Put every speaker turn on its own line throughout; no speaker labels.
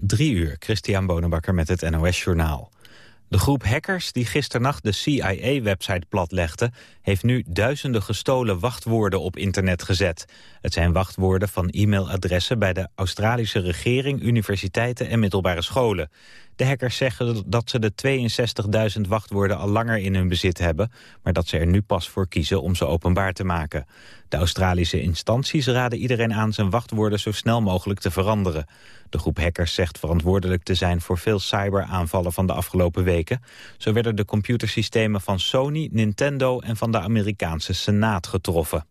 Drie uur, Christian Bonenbakker met het NOS Journaal. De groep hackers die gisternacht de CIA-website platlegde... heeft nu duizenden gestolen wachtwoorden op internet gezet. Het zijn wachtwoorden van e-mailadressen bij de Australische regering... universiteiten en middelbare scholen. De hackers zeggen dat ze de 62.000 wachtwoorden al langer in hun bezit hebben... maar dat ze er nu pas voor kiezen om ze openbaar te maken. De Australische instanties raden iedereen aan zijn wachtwoorden zo snel mogelijk te veranderen. De groep hackers zegt verantwoordelijk te zijn voor veel cyberaanvallen van de afgelopen weken. Zo werden de computersystemen van Sony, Nintendo en van de Amerikaanse Senaat getroffen.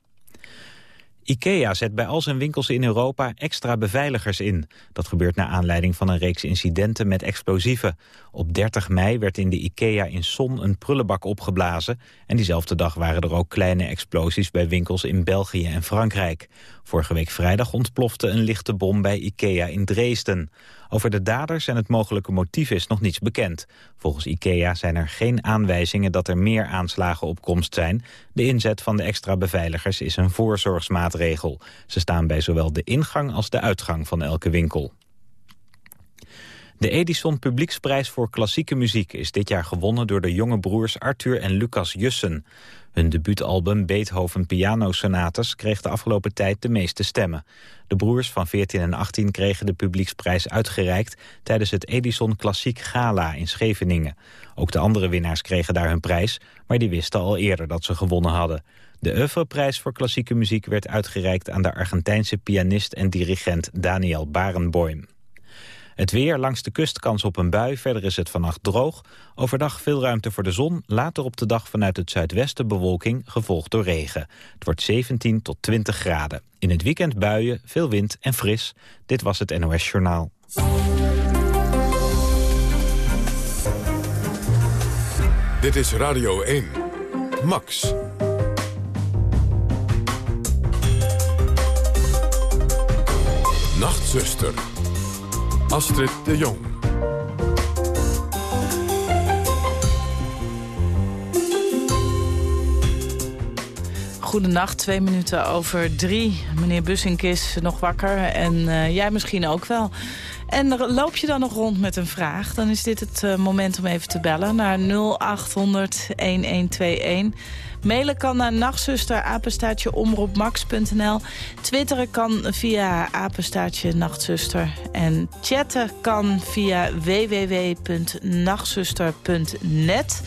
IKEA zet bij al zijn winkels in Europa extra beveiligers in. Dat gebeurt naar aanleiding van een reeks incidenten met explosieven. Op 30 mei werd in de IKEA in Son een prullenbak opgeblazen... en diezelfde dag waren er ook kleine explosies bij winkels in België en Frankrijk. Vorige week vrijdag ontplofte een lichte bom bij IKEA in Dresden. Over de daders en het mogelijke motief is nog niets bekend. Volgens IKEA zijn er geen aanwijzingen dat er meer aanslagen op komst zijn. De inzet van de extra beveiligers is een voorzorgsmaatregel. Ze staan bij zowel de ingang als de uitgang van elke winkel. De Edison Publieksprijs voor klassieke muziek is dit jaar gewonnen door de jonge broers Arthur en Lucas Jussen. Hun debuutalbum Beethoven Piano Sonates kreeg de afgelopen tijd de meeste stemmen. De broers van 14 en 18 kregen de publieksprijs uitgereikt tijdens het Edison Klassiek Gala in Scheveningen. Ook de andere winnaars kregen daar hun prijs, maar die wisten al eerder dat ze gewonnen hadden. De Oeuvreprijs voor klassieke muziek werd uitgereikt aan de Argentijnse pianist en dirigent Daniel Barenboim. Het weer langs de kust kans op een bui. Verder is het vannacht droog. Overdag veel ruimte voor de zon. Later op de dag vanuit het zuidwesten bewolking, gevolgd door regen. Het wordt 17 tot 20 graden. In het weekend buien, veel wind en fris. Dit was het NOS Journaal.
Dit is Radio 1. Max. Nachtzuster. Astrid de Jong.
Goedenacht, twee minuten over drie. Meneer Bussink is nog wakker en uh, jij misschien ook wel. En loop je dan nog rond met een vraag, dan is dit het uh, moment om even te bellen naar 0800 1121. Mailen kan naar nachtzuster, apenstaartje. Twitteren kan via apenstaartje nachtzuster. En chatten kan via www.nachtzuster.net.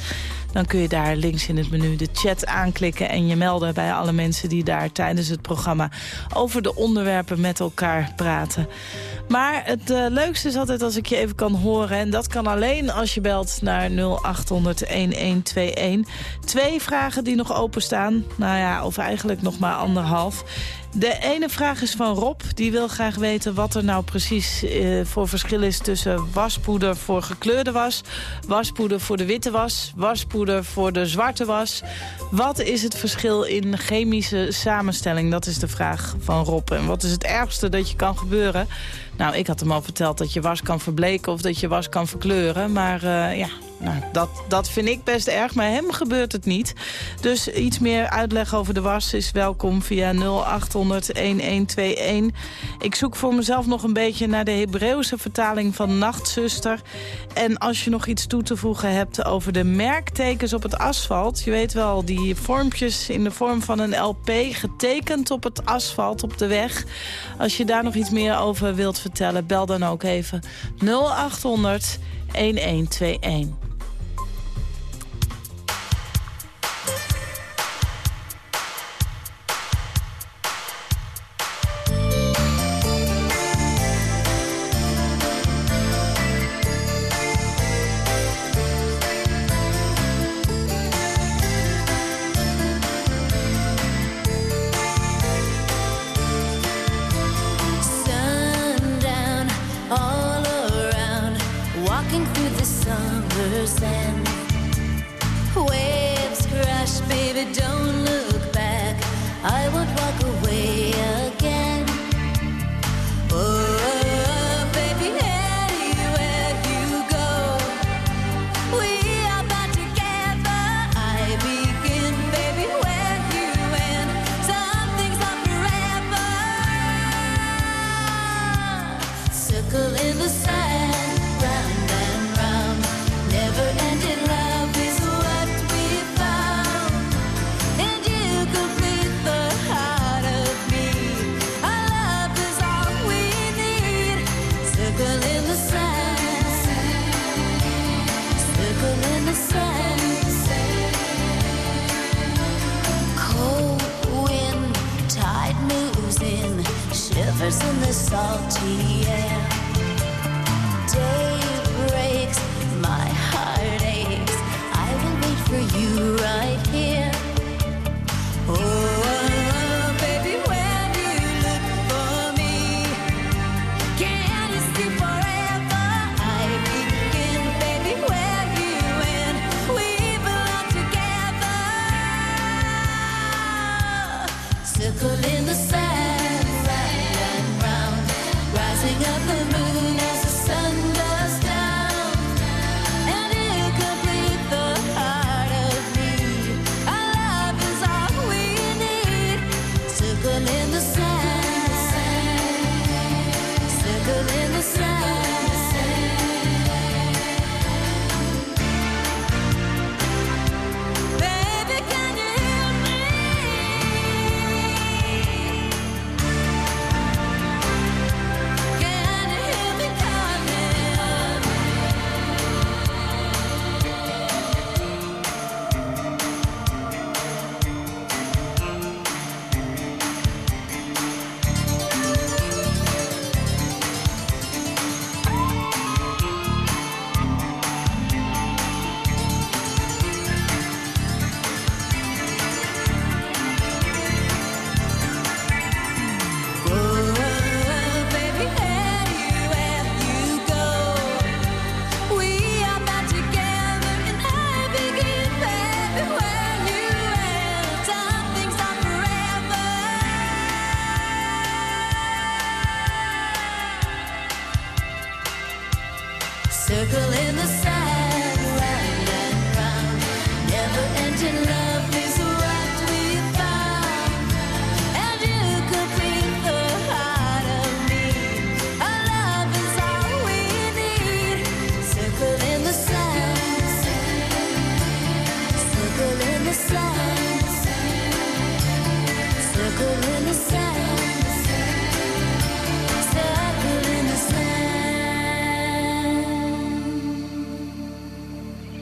Dan kun je daar links in het menu de chat aanklikken... en je melden bij alle mensen die daar tijdens het programma... over de onderwerpen met elkaar praten. Maar het uh, leukste is altijd als ik je even kan horen. En dat kan alleen als je belt naar 0800-1121. Twee vragen die nog openstaan. Nou ja, of eigenlijk nog maar anderhalf. De ene vraag is van Rob. Die wil graag weten wat er nou precies uh, voor verschil is... tussen waspoeder voor gekleurde was... waspoeder voor de witte was... waspoeder voor de zwarte was. Wat is het verschil in chemische samenstelling? Dat is de vraag van Rob. En wat is het ergste dat je kan gebeuren? Nou, ik had hem al verteld dat je was kan verbleken of dat je was kan verkleuren. Maar uh, ja, nou, dat, dat vind ik best erg, maar hem gebeurt het niet. Dus iets meer uitleg over de was is welkom via 0800-1121. Ik zoek voor mezelf nog een beetje naar de Hebreeuwse vertaling van nachtzuster. En als je nog iets toe te voegen hebt over de merktekens op het asfalt... je weet wel, die vormpjes in de vorm van een LP getekend op het asfalt op de weg. Als je daar nog iets meer over wilt vertellen, bel dan ook even 0800 1121.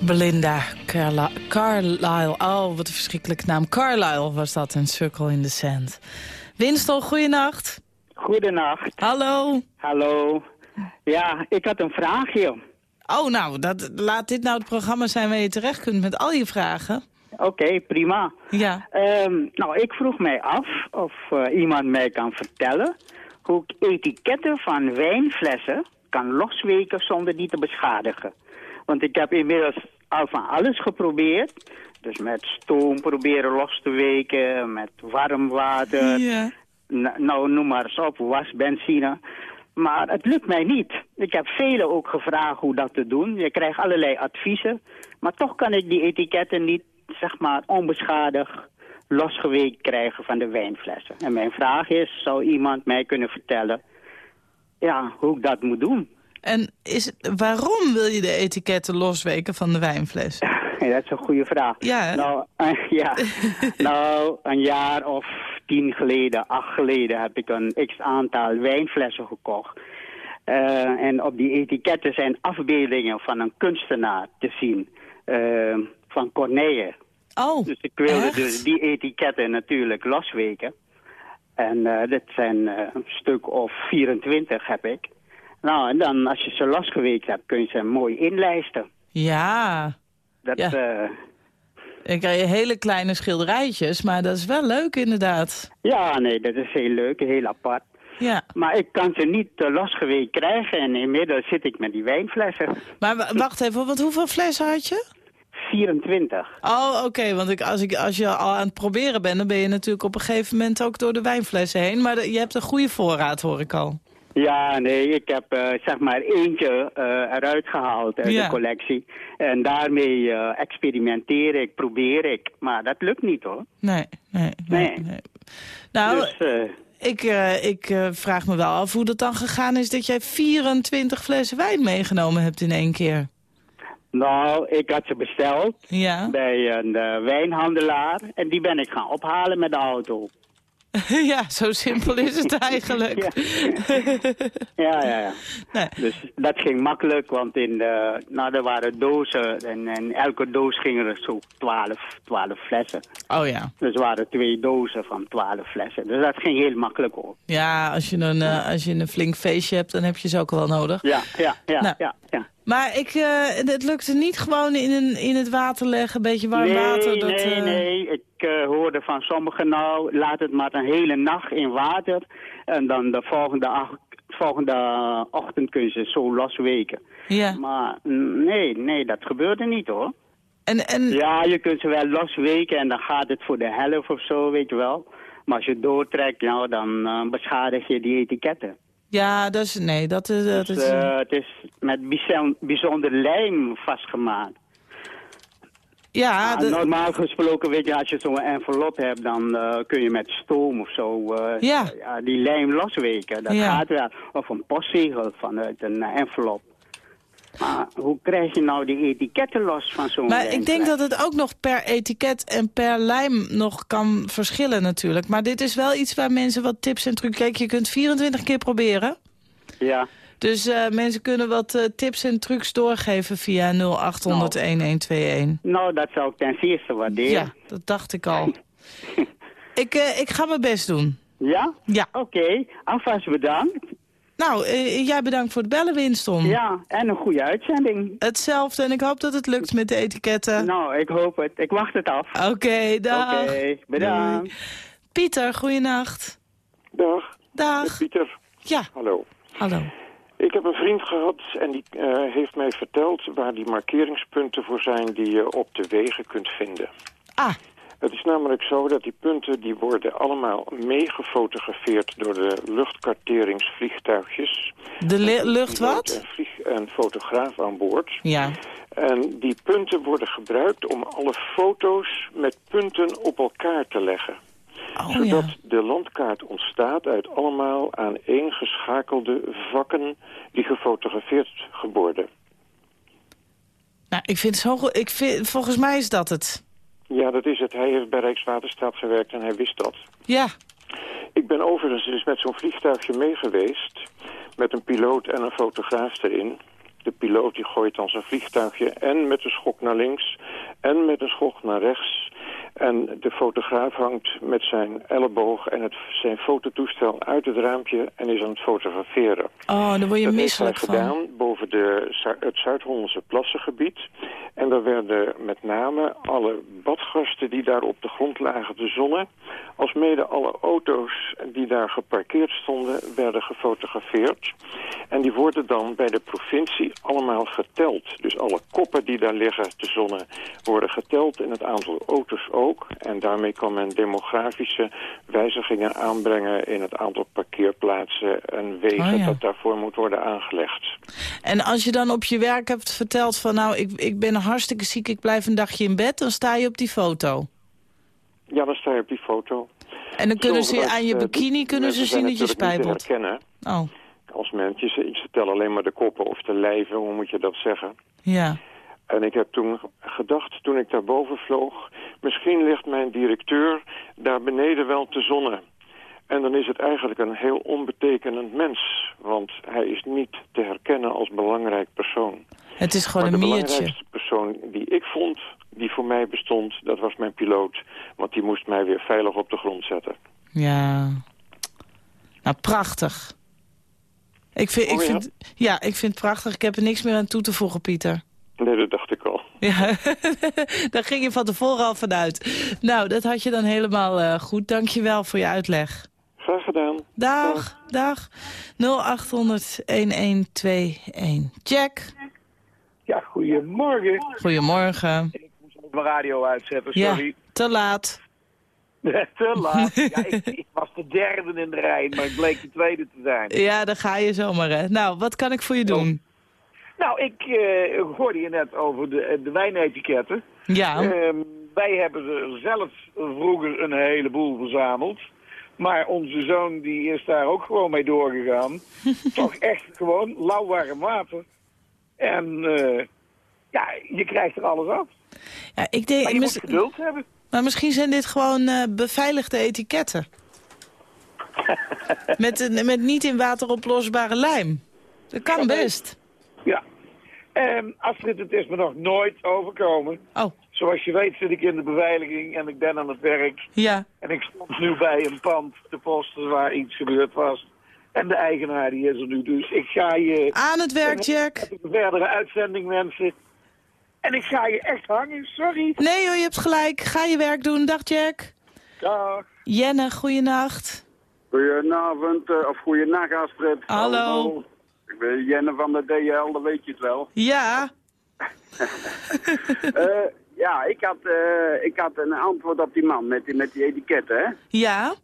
Belinda Carla Carlisle. Oh, wat een verschrikkelijke naam. Carlisle was dat, een Circle in the Sand. Winston, goeienacht.
Goedenacht.
Hallo.
Hallo. Ja, ik had een vraagje.
Oh, nou, dat, laat dit nou het programma zijn waar je terecht kunt met al je vragen.
Oké, prima.
Ja.
Ehm, nou, ik vroeg mij af of eh, iemand mij kan vertellen hoe ik etiketten van wijnflessen kan losweken zonder die te beschadigen. Want ik heb inmiddels al van alles geprobeerd. Dus met stoom proberen los te weken, met warm water, nou noem maar eens op, wasbenzine. Maar het lukt mij niet. Ik heb velen ook gevraagd hoe dat te doen. Je krijgt allerlei adviezen. Maar toch kan ik die etiketten niet, zeg maar, onbeschadigd losgeweekt krijgen van de wijnflessen. En mijn vraag is, zou iemand mij kunnen vertellen ja, hoe ik dat moet doen?
En is, waarom wil je de etiketten losweken van de wijnfles?
dat is een goede vraag.
Ja?
Nou, eh, ja. nou, een jaar of tien geleden, acht geleden, heb ik een x-aantal wijnflessen gekocht. Eh, en op die etiketten zijn afbeeldingen van een kunstenaar te zien. eh, van Corneille.
Oh,
Dus ik wilde
echt?
dus die etiketten natuurlijk losweken. En eh dit zijn een stuk of 24 heb ik. Nou, en dan als je ze losgeweekt hebt, kun je ze mooi inlijsten.
Ja.
Dat,
Ja.
eh,
Dan krijg je hele kleine schilderijtjes, maar dat is wel leuk inderdaad.
Ja, nee, dat is heel leuk, heel apart.
Ja.
Maar ik kan ze niet uh, losgeweekt krijgen en inmiddels zit ik met die wijnflessen.
Maar wa- wacht even, want hoeveel flessen had je?
24.
Oh, oké, want ik, als, ik, als je al aan het proberen bent... dan ben je natuurlijk op een gegeven moment ook door de wijnflessen heen. Maar de- je hebt een goede voorraad, hoor ik al.
Ja, nee, ik heb eh, zeg maar eentje eh, eruit gehaald uit
Ja.
de collectie. En daarmee eh, experimenteer ik, probeer ik. Maar dat lukt niet hoor.
Nee, nee, nee.
Nee.
nee. Nou,
Dus
ik, ik vraag me wel af hoe dat dan gegaan is... dat jij 24 flessen wijn meegenomen hebt in één keer.
nou, ik had ze besteld
Ja.
bij een wijnhandelaar. En die ben ik gaan ophalen met de auto.
ja, zo simpel is het eigenlijk.
Ja, ja, ja.
Nee.
Dus dat ging makkelijk, want in de, nou, er waren dozen en, en elke doos gingen er zo 12, 12 flessen.
Oh ja.
Dus er waren twee dozen van 12 flessen. Dus dat ging heel makkelijk hoor.
Ja, als je, een, eh, als je een flink feestje hebt, dan heb je ze ook wel nodig.
Ja, ja, ja,
Nou.
ja. ja.
Maar ik, eh, het lukte niet gewoon in, een, in het water leggen, een beetje warm
nee,
water. Dat,
nee,
eh,
nee. Ik eh, hoorde van sommigen nou, laat het maar een hele nacht in water. En dan de volgende, volgende ochtend kun je ze zo losweken.
Ja.
Maar mm, nee, nee, dat gebeurde niet hoor.
En, en,
Ja, je kunt ze wel losweken en dan gaat het voor de helft of zo, weet je wel. Maar als je doortrekt, nou, dan beschadig je die etiketten.
Ja, dat is, nee, dat is... Dat
Dus,
is
eh, het is met bijzon- bijzonder lijm vastgemaakt.
ja, de-
normaal gesproken, weet je, als je zo'n envelop hebt, dan eh, kun je met stoom of zo eh,
Ja.
die lijm losweken. Dat
Ja.
gaat wel. Of een postzegel vanuit een envelop. Maar hoe krijg je nou die etiketten los van zo'n
maar ik denk dat het ook nog per etiket en per lijm nog kan verschillen natuurlijk. Maar dit is wel iets waar mensen wat tips en trucs... Kijk, je kunt 24 keer proberen.
Ja,
Dus eh, mensen kunnen wat eh, tips en trucs doorgeven via 0800-1121.
nou dat zou ik ten zeerste waarderen.
Ja, dat dacht ik al. ik, eh, ik ga mijn best doen.
Ja?
Ja.
Oké, alvast bedankt.
Nou, eh, jij bedankt voor het bellen, Winston.
Ja, en een goede uitzending.
Hetzelfde en ik hoop dat het lukt met de etiketten.
Nou, ik hoop het. Ik wacht het af.
Oké,
Oké,
dag.
bedankt.
Doei. Pieter, goeienacht.
Dag,
Dag.
Pieter.
Ja,
Hallo.
hallo.
Ik heb een vriend gehad en die eh, heeft mij verteld waar die markeringspunten voor zijn die je op de wegen kunt vinden.
Ah,
Het is namelijk zo dat die punten die worden allemaal meegefotografeerd door de luchtkarteringsvliegtuigjes.
de lucht wat?
En, vlieg- en fotograaf aan boord.
Ja.
En die punten worden gebruikt om alle foto's met punten op elkaar te leggen.
Oh
zodat
ja.
de landkaart ontstaat uit allemaal aaneengeschakelde vakken die gefotografeerd worden.
Nou, ik vind zo goed. Ik vind, volgens mij is dat het.
Ja, dat is het. Hij heeft bij Rijkswaterstaat gewerkt en hij wist dat.
Ja.
Ik ben overigens dus met zo'n vliegtuigje mee geweest... met een piloot en een fotograaf erin. De piloot die gooit dan zijn vliegtuigje en met een schok naar links... en met een schok naar rechts... En de fotograaf hangt met zijn elleboog en het, zijn fototoestel uit het raampje en is aan het fotograferen.
Oh, daar word je
dat
misselijk van.
gedaan boven de, het Zuid-Hollandse plassengebied. En daar werden met name alle badgasten die daar op de grond lagen te zonnen... als mede alle auto's die daar geparkeerd stonden, werden gefotografeerd. En die worden dan bij de provincie allemaal geteld. Dus alle koppen die daar liggen te zonnen worden geteld en het aantal auto's ook. En daarmee kan men demografische wijzigingen aanbrengen in het aantal parkeerplaatsen en wegen
Oh ja.
dat daarvoor moet worden aangelegd.
En als je dan op je werk hebt verteld van... nou, ik, ik ben hartstikke ziek, ik blijf een dagje in bed... dan sta je op die foto.
Ja, dan sta je op die foto.
En dan kunnen ze aan je
eh,
bikini kunnen ze zien dat je spijbelt.
herkennen
Oh,
als mensen. Ze, ze tellen alleen maar de koppen of de lijven, hoe moet je dat zeggen?
ja.
En ik heb toen gedacht, toen ik daarboven vloog... misschien ligt mijn directeur daar beneden wel te zonnen. En dan is het eigenlijk een heel onbetekenend mens. Want hij is niet te herkennen als belangrijk persoon.
Het is gewoon
maar
een
de
miertje.
belangrijkste persoon die ik vond, die voor mij bestond... dat was mijn piloot. Want die moest mij weer veilig op de grond zetten.
Ja. Nou, prachtig. Ik vind, ik
Oh, ja?
vind, ja, ik vind het prachtig. Ik heb er niks meer aan toe te voegen, Pieter.
Nee, dat dacht ik al.
Ja, daar ging je van tevoren al vanuit. Nou, dat had je dan helemaal eh, goed. Dank je wel voor je uitleg.
Graag gedaan.
Dag, dag. 0800-1121. Jack,
Ja, goedemorgen.
goedemorgen.
Ik moest ook mijn radio uitzetten,
Ja,
sorry.
te laat.
Te laat. Ja, ik, ik was de derde in de rij, maar ik bleek de tweede te zijn.
Ja, daar ga je zomaar, hè. Nou, wat kan ik voor je doen?
Nou, ik eh, hoorde je net over de, de wijnetiketten.
Ja,
Ehm, wij hebben er zelf vroeger een heleboel verzameld. Maar onze zoon die is daar ook gewoon mee doorgegaan. Toch echt gewoon lauw warm water. En eh, ja, je krijgt er alles af.
ja ik denk...
Maar je moet geduld hebben.
maar misschien zijn dit gewoon eh, beveiligde etiketten. met, met niet in water oplosbare lijm. Dat kan best.
Ja. En Astrid, het is me nog nooit overkomen.
Oh,
Zoals je weet zit ik in de beveiliging en ik ben aan het werk.
ja.
En ik stond nu bij een pand te posten waar iets gebeurd was. En de eigenaar die is er nu. Dus ik ga je
Aan het werk, Jack.
een verdere uitzending wensen. En ik ga je echt hangen, sorry.
Nee hoor, je hebt gelijk. Ga je werk doen. Dag, Jack.
Dag.
Jenne, goeienacht.
Goedenavond, eh, of goeienacht Astrid.
Hallo.
Ik ben Jenne van de DL, dan weet je het wel.
Ja,
Eh, ja, ik had, eh, ik had een antwoord op die man met die, met die etiketten, hè.
ja.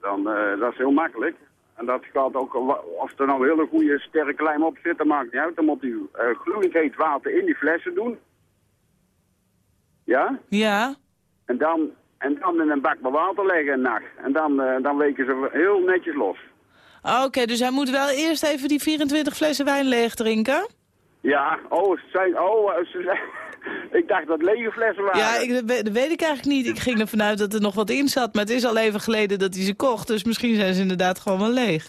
Dan, eh, dat is heel makkelijk. En dat gaat ook, of er nou hele goede sterke lijm op zit, dat maakt niet uit. Dan moet u gloeiend heet water in die flessen doen. Ja?
Ja.
En dan, en dan in een bak met water leggen een nacht. En dan, dan weken ze heel netjes los.
Oké, dus hij moet wel eerst even die 24 flessen wijn leeg drinken?
Ja, oh, ze zijn, oh, eh, ze ik dacht dat lege flessen waren.
Ja, ik, dat, weet, ik eigenlijk niet. Ik ging ervan uit dat er nog wat in zat. Maar het is al even geleden dat hij ze kocht. Dus misschien zijn ze inderdaad gewoon wel leeg.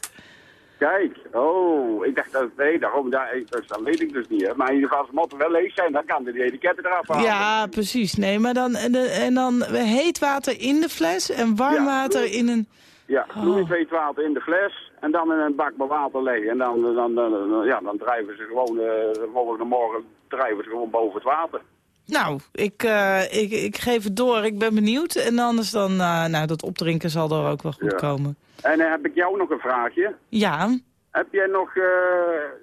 Kijk, oh, ik dacht dat, nee, daarom, daar, ik- dat weet ik dus niet. Hè. Maar in ieder geval, als de motten wel leeg zijn, dan kan hij die etiketten eraf halen.
Ja, precies. Nee, maar dan, en, de- en dan heet water in de fles en warm
Ja.
water in een...
Ja, gloeiend heet water in de fles en dan in een bak met water leggen. En dan, dan, ja, dan drijven ze gewoon, de volgende morgen drijven ze gewoon boven het water.
Nou, ik, eh, ik, ik geef het door. Ik ben benieuwd. En anders dan, eh, nou, dat opdrinken zal er ook wel goed
Ja.
komen.
En dan heb ik jou nog een vraagje.
Ja,
Heb jij nog, eh,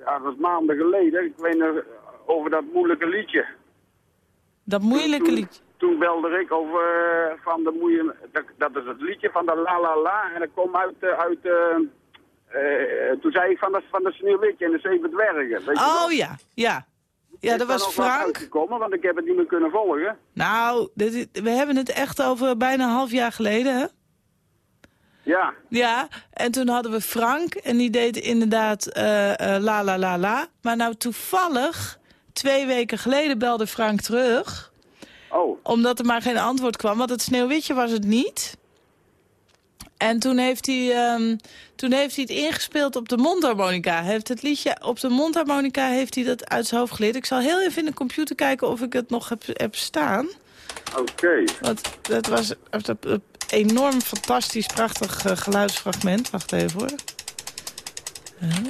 ja, dat is maanden geleden, ik weet nog, over dat moeilijke liedje.
dat moeilijke
Toen-
liedje.
Toen belde ik over van de moeie, dat, dat is het liedje van de la la la. En dat kwam uit, uit eh, toen zei ik van dat van de sneeuwwitje en de zeven dwergen. Weet je
Oh ja, ja. Ja, dat was Frank.
uitgekomen, want ik heb het niet meer kunnen volgen.
Nou, dit, we hebben het echt over bijna een half jaar geleden, hè?
Ja,
Ja, en toen hadden we Frank en die deed inderdaad eh, la la la la. Maar nou toevallig, twee weken geleden belde Frank terug.
oh,
Omdat er maar geen antwoord kwam, want het sneeuwwitje was het niet. En toen heeft hij, ehm, toen heeft hij het ingespeeld op de mondharmonica. Heeft het liedje op de mondharmonica heeft hij dat uit zijn hoofd geleerd. Ik zal heel even in de computer kijken of ik het nog heb, heb staan.
oké.
Want dat was een enorm fantastisch, prachtig eh, geluidsfragment. Wacht even hoor.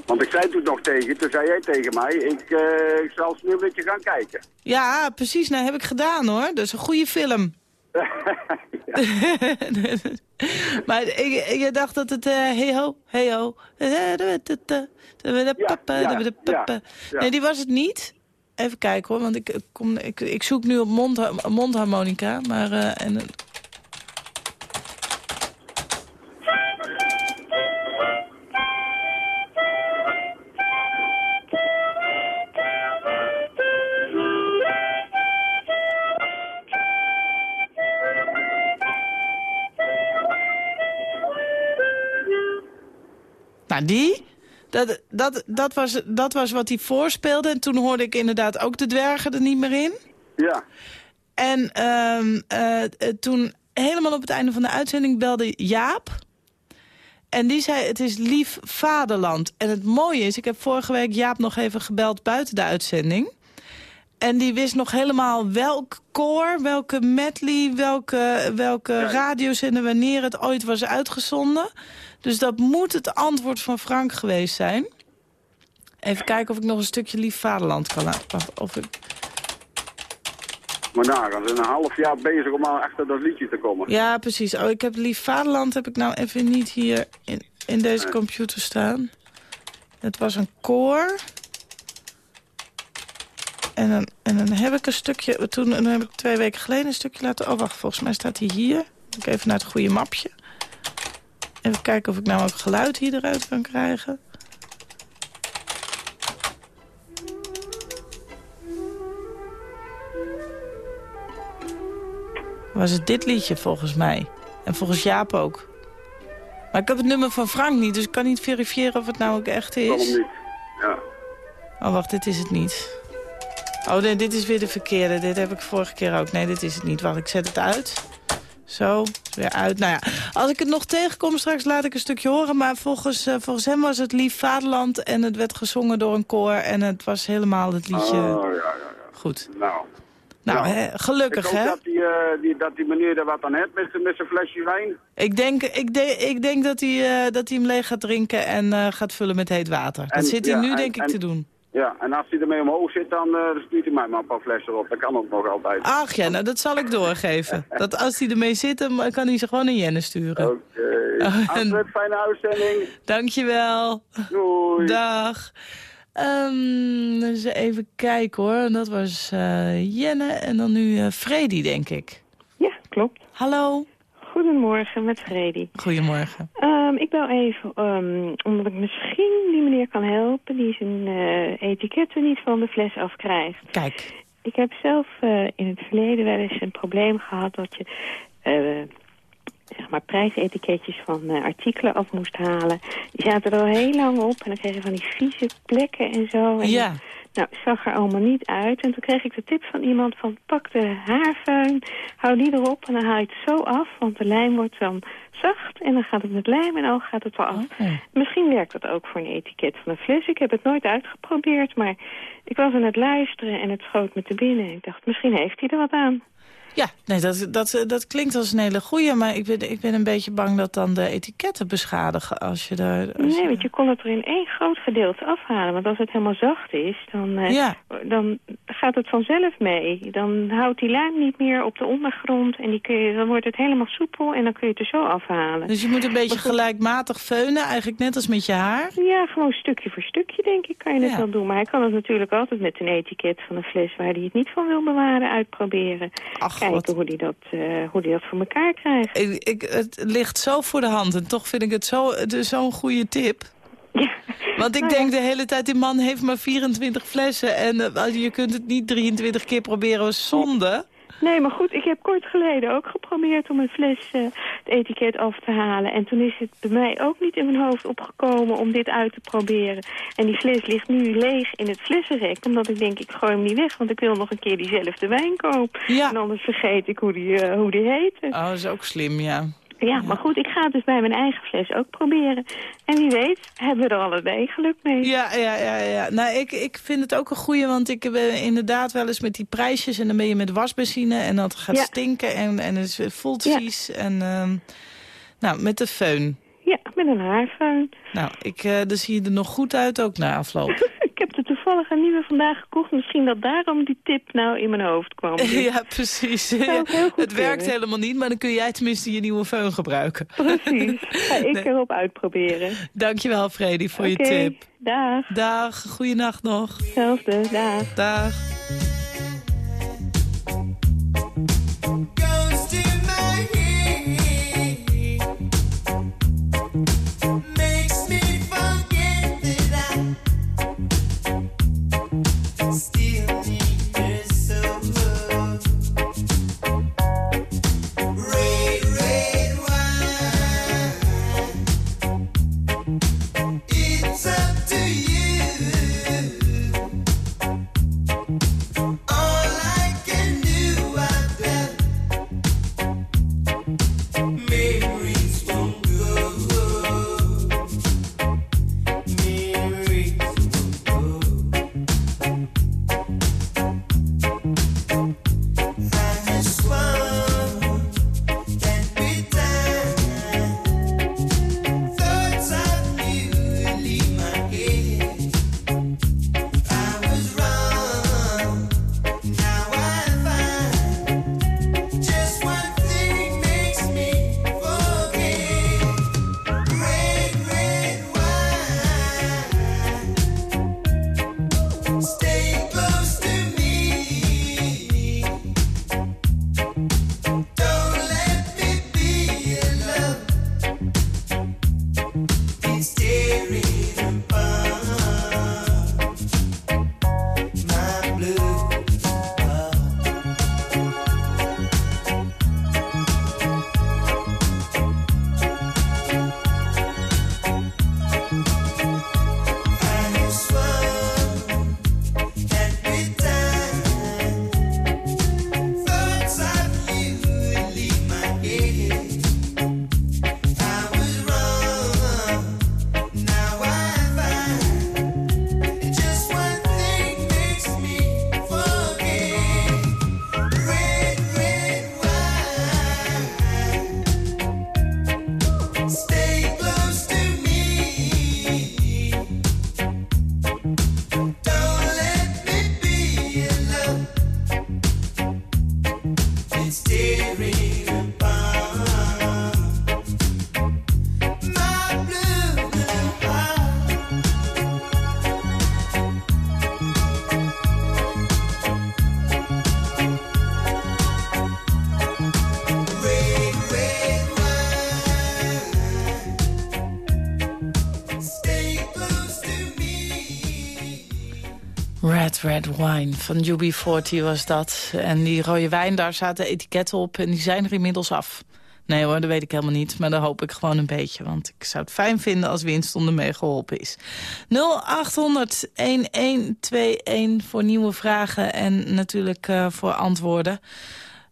Want ik zei toen nog tegen, toen zei jij tegen mij, ik, eh, ik zal sneeuwwitje gaan kijken.
Ja, precies. Nou, heb ik gedaan hoor. Dat is een goede film. maar ik, ik dacht dat het... eh hey ho, hey ho. Nee, die was het niet. Even kijken hoor, want ik, kom, ik, ik zoek nu op mond, mondharmonica. Maar, eh, en, Nou, die, dat, dat, dat, was, dat was wat hij voorspeelde. En toen hoorde ik inderdaad ook de dwergen er niet meer in.
Ja,
En ehm, eh, eh, toen, helemaal op het einde van de uitzending, belde Jaap. En die zei, het is lief vaderland. En het mooie is, ik heb vorige week Jaap nog even gebeld buiten de uitzending. En die wist nog helemaal welk koor, welke medley, welke, welke radiozender, wanneer het ooit was uitgezonden. Dus dat moet het antwoord van Frank geweest zijn. Even kijken of ik nog een stukje lief vaderland kan laten. Wacht, Of ik...
maar nou, we zijn een half jaar bezig om al achter dat liedje te komen.
Ja, precies. Oh, ik heb lief vaderland heb ik nou even niet hier in, in deze computer staan. Het was een koor. En dan, en dan heb ik een stukje... Toen dan heb ik twee weken geleden een stukje laten... Oh, wacht, volgens mij staat hij hier. Ik even naar het goede mapje. Even kijken of ik nou ook geluid hier eruit kan krijgen. Was het dit liedje volgens mij. En volgens Jaap ook. Maar ik heb het nummer van Frank niet, dus ik kan niet verifiëren of het nou ook echt
Waarom
is.
niet? Ja.
Oh, wacht, dit is het niet. Oh, nee, dit is weer de verkeerde. Dit heb ik vorige keer ook. Nee, dit is het niet. Wacht, ik zet het uit. Zo, weer uit. Nou ja, Als ik het nog tegenkom straks laat ik een stukje horen. Maar volgens, eh, volgens hem was het lief Vaderland en het werd gezongen door een koor. En het was helemaal het liedje
Oh, ja, ja, ja.
goed.
Nou,
Nou,
Ja.
hè,
ik
gelukkig
hoop
hè.
dat die, eh, die, dat die meneer er wat aan heeft met, zijn- met zijn flesje wijn.
Ik denk, ik, de, ik denk dat, hij, eh, dat hij hem leeg gaat drinken en gaat vullen met heet water. Dat zit hij
ja,
nu
en-
denk ik te doen.
Ja, en als hij ermee omhoog zit, dan uh, stuurt hij mij maar een paar flessen op. Dat kan ook nog altijd.
Ach ja, nou dat zal ik doorgeven. Dat als hij ermee zit, dan kan hij ze gewoon een jennen sturen.
Oké.
Oh, en-
Astrid, fijne uitzending.
Dankjewel.
Doei.
Dag. Ehm, even kijken hoor. Dat was eh, Jenne en dan nu eh Freddy, denk ik.
Ja, klopt.
Hallo.
Goedemorgen, met Freddy.
Goedemorgen.
Ehm, ik bel even ehm, omdat ik misschien die meneer kan helpen... die zijn eh, etiketten niet van de fles afkrijgt.
Kijk.
Ik heb zelf eh, in het verleden wel eens een probleem gehad... dat je eh, zeg maar prijsetiketjes van artikelen af moest halen. Die zaten er al heel lang op en dan kreeg je van die vieze plekken en zo. En
Ja.
Nou, het zag er allemaal niet uit. En toen kreeg ik de tip van iemand van pak de haarfeun, hou die erop en dan haal je het zo af. Want de lijm wordt dan zacht en dan gaat het met lijm en dan gaat het wel af. Misschien werkt dat ook voor een etiket van een fles. Ik heb het nooit uitgeprobeerd, maar ik was aan het luisteren en het schoot me te binnen. Ik dacht, misschien heeft hij er wat aan.
Ja, nee, dat, dat, dat klinkt als een hele goeie, maar ik ben, ik ben een beetje bang dat dan de etiketten beschadigen als je daar... als
Nee,
je-
want je kon het er in één groot gedeelte afhalen. Want als het helemaal zacht is, dan, eh,
Ja.
dan gaat het vanzelf mee. Dan houdt die lijm niet meer op de ondergrond. En die kun je, dan wordt het helemaal soepel en dan kun je het er zo afhalen.
Dus je moet een beetje gelijkmatig feunen, eigenlijk net als met je haar.
Ja, gewoon stukje voor stukje, denk ik, kan je het
Ja.
wel doen. Maar hij kan het natuurlijk altijd met een etiket van een fles... waar hij het niet van wil bewaren, uitproberen.
Ach,
Kijken
wat-
hoe hij dat, eh, hoe die dat voor elkaar krijgt.
Ik, ik, het ligt zo voor de hand en toch vind ik het zo- zo'n goede tip.
Ja.
Want ik
Nou ja.
denk de hele tijd, die man heeft maar 24 flessen... en eh, je kunt het niet 23 keer proberen, zonde.
Nee, maar goed, ik heb kort geleden ook geprobeerd om een fles eh, het etiket af te halen. En toen is het bij mij ook niet in mijn hoofd opgekomen om dit uit te proberen. En die fles ligt nu leeg in het flessenrek, omdat ik denk, ik gooi hem niet weg. Want ik wil nog een keer diezelfde wijn kopen.
Ja.
En anders vergeet ik hoe die, eh, hoe die heette.
Oh, dat is ook slim, ja.
Ja, maar goed, ik ga het dus bij mijn eigen fles ook proberen. En wie weet, hebben we er allebei geluk mee.
Ja, ja, ja, ja. Nou, ik, ik vind het ook een goeie, want ik heb eh, inderdaad wel eens met die prijsjes... en dan ben je met wasbenzine en dat gaat
Ja.
stinken en, en het voelt
Ja.
vies. En, ehm, nou, met de föhn.
Ja, met een haarfeun.
Nou, ik, eh dan zie je er nog goed uit ook na afloop.
toevallig een nieuwe vandaag gekocht. Misschien dat daarom die tip nou in mijn hoofd kwam. Dus
ja, precies. het werkt helemaal niet, maar dan kun jij tenminste je nieuwe föhn gebruiken.
Precies. Ga ik
Nee.
erop uitproberen.
Dankjewel, Freddy, voor je tip.
Dag.
Dag, goeienacht nog.
Hetzelfde. Dag.
Dag.
Red Wine
van UB40 was dat. En die rode wijn, daar zaten etiketten op en die zijn er inmiddels af. Nee hoor, dat weet ik helemaal niet, maar dat hoop ik gewoon een beetje. Want ik zou het fijn vinden als Winston ermee geholpen is. 0800-1121 voor nieuwe vragen en natuurlijk eh, voor antwoorden.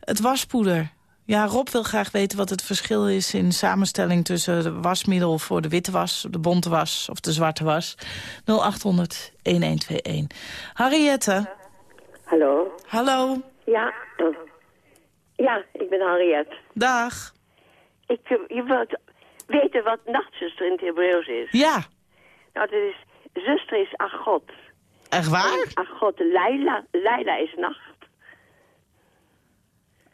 Het waspoeder. Ja, Rob wil graag weten wat het verschil is in samenstelling tussen de wasmiddel voor de witte was, de bonte was of de zwarte was. 0800 1121. Harriette.
Hallo.
Hallo.
Ja. Ja, ik ben Henriette.
Dag.
Ik, je wilt weten wat nachtzuster in het Hebreeuws is?
Ja.
Nou, dat is... Zuster is Agot.
Echt waar?
Agot, Leila. Leila is nacht.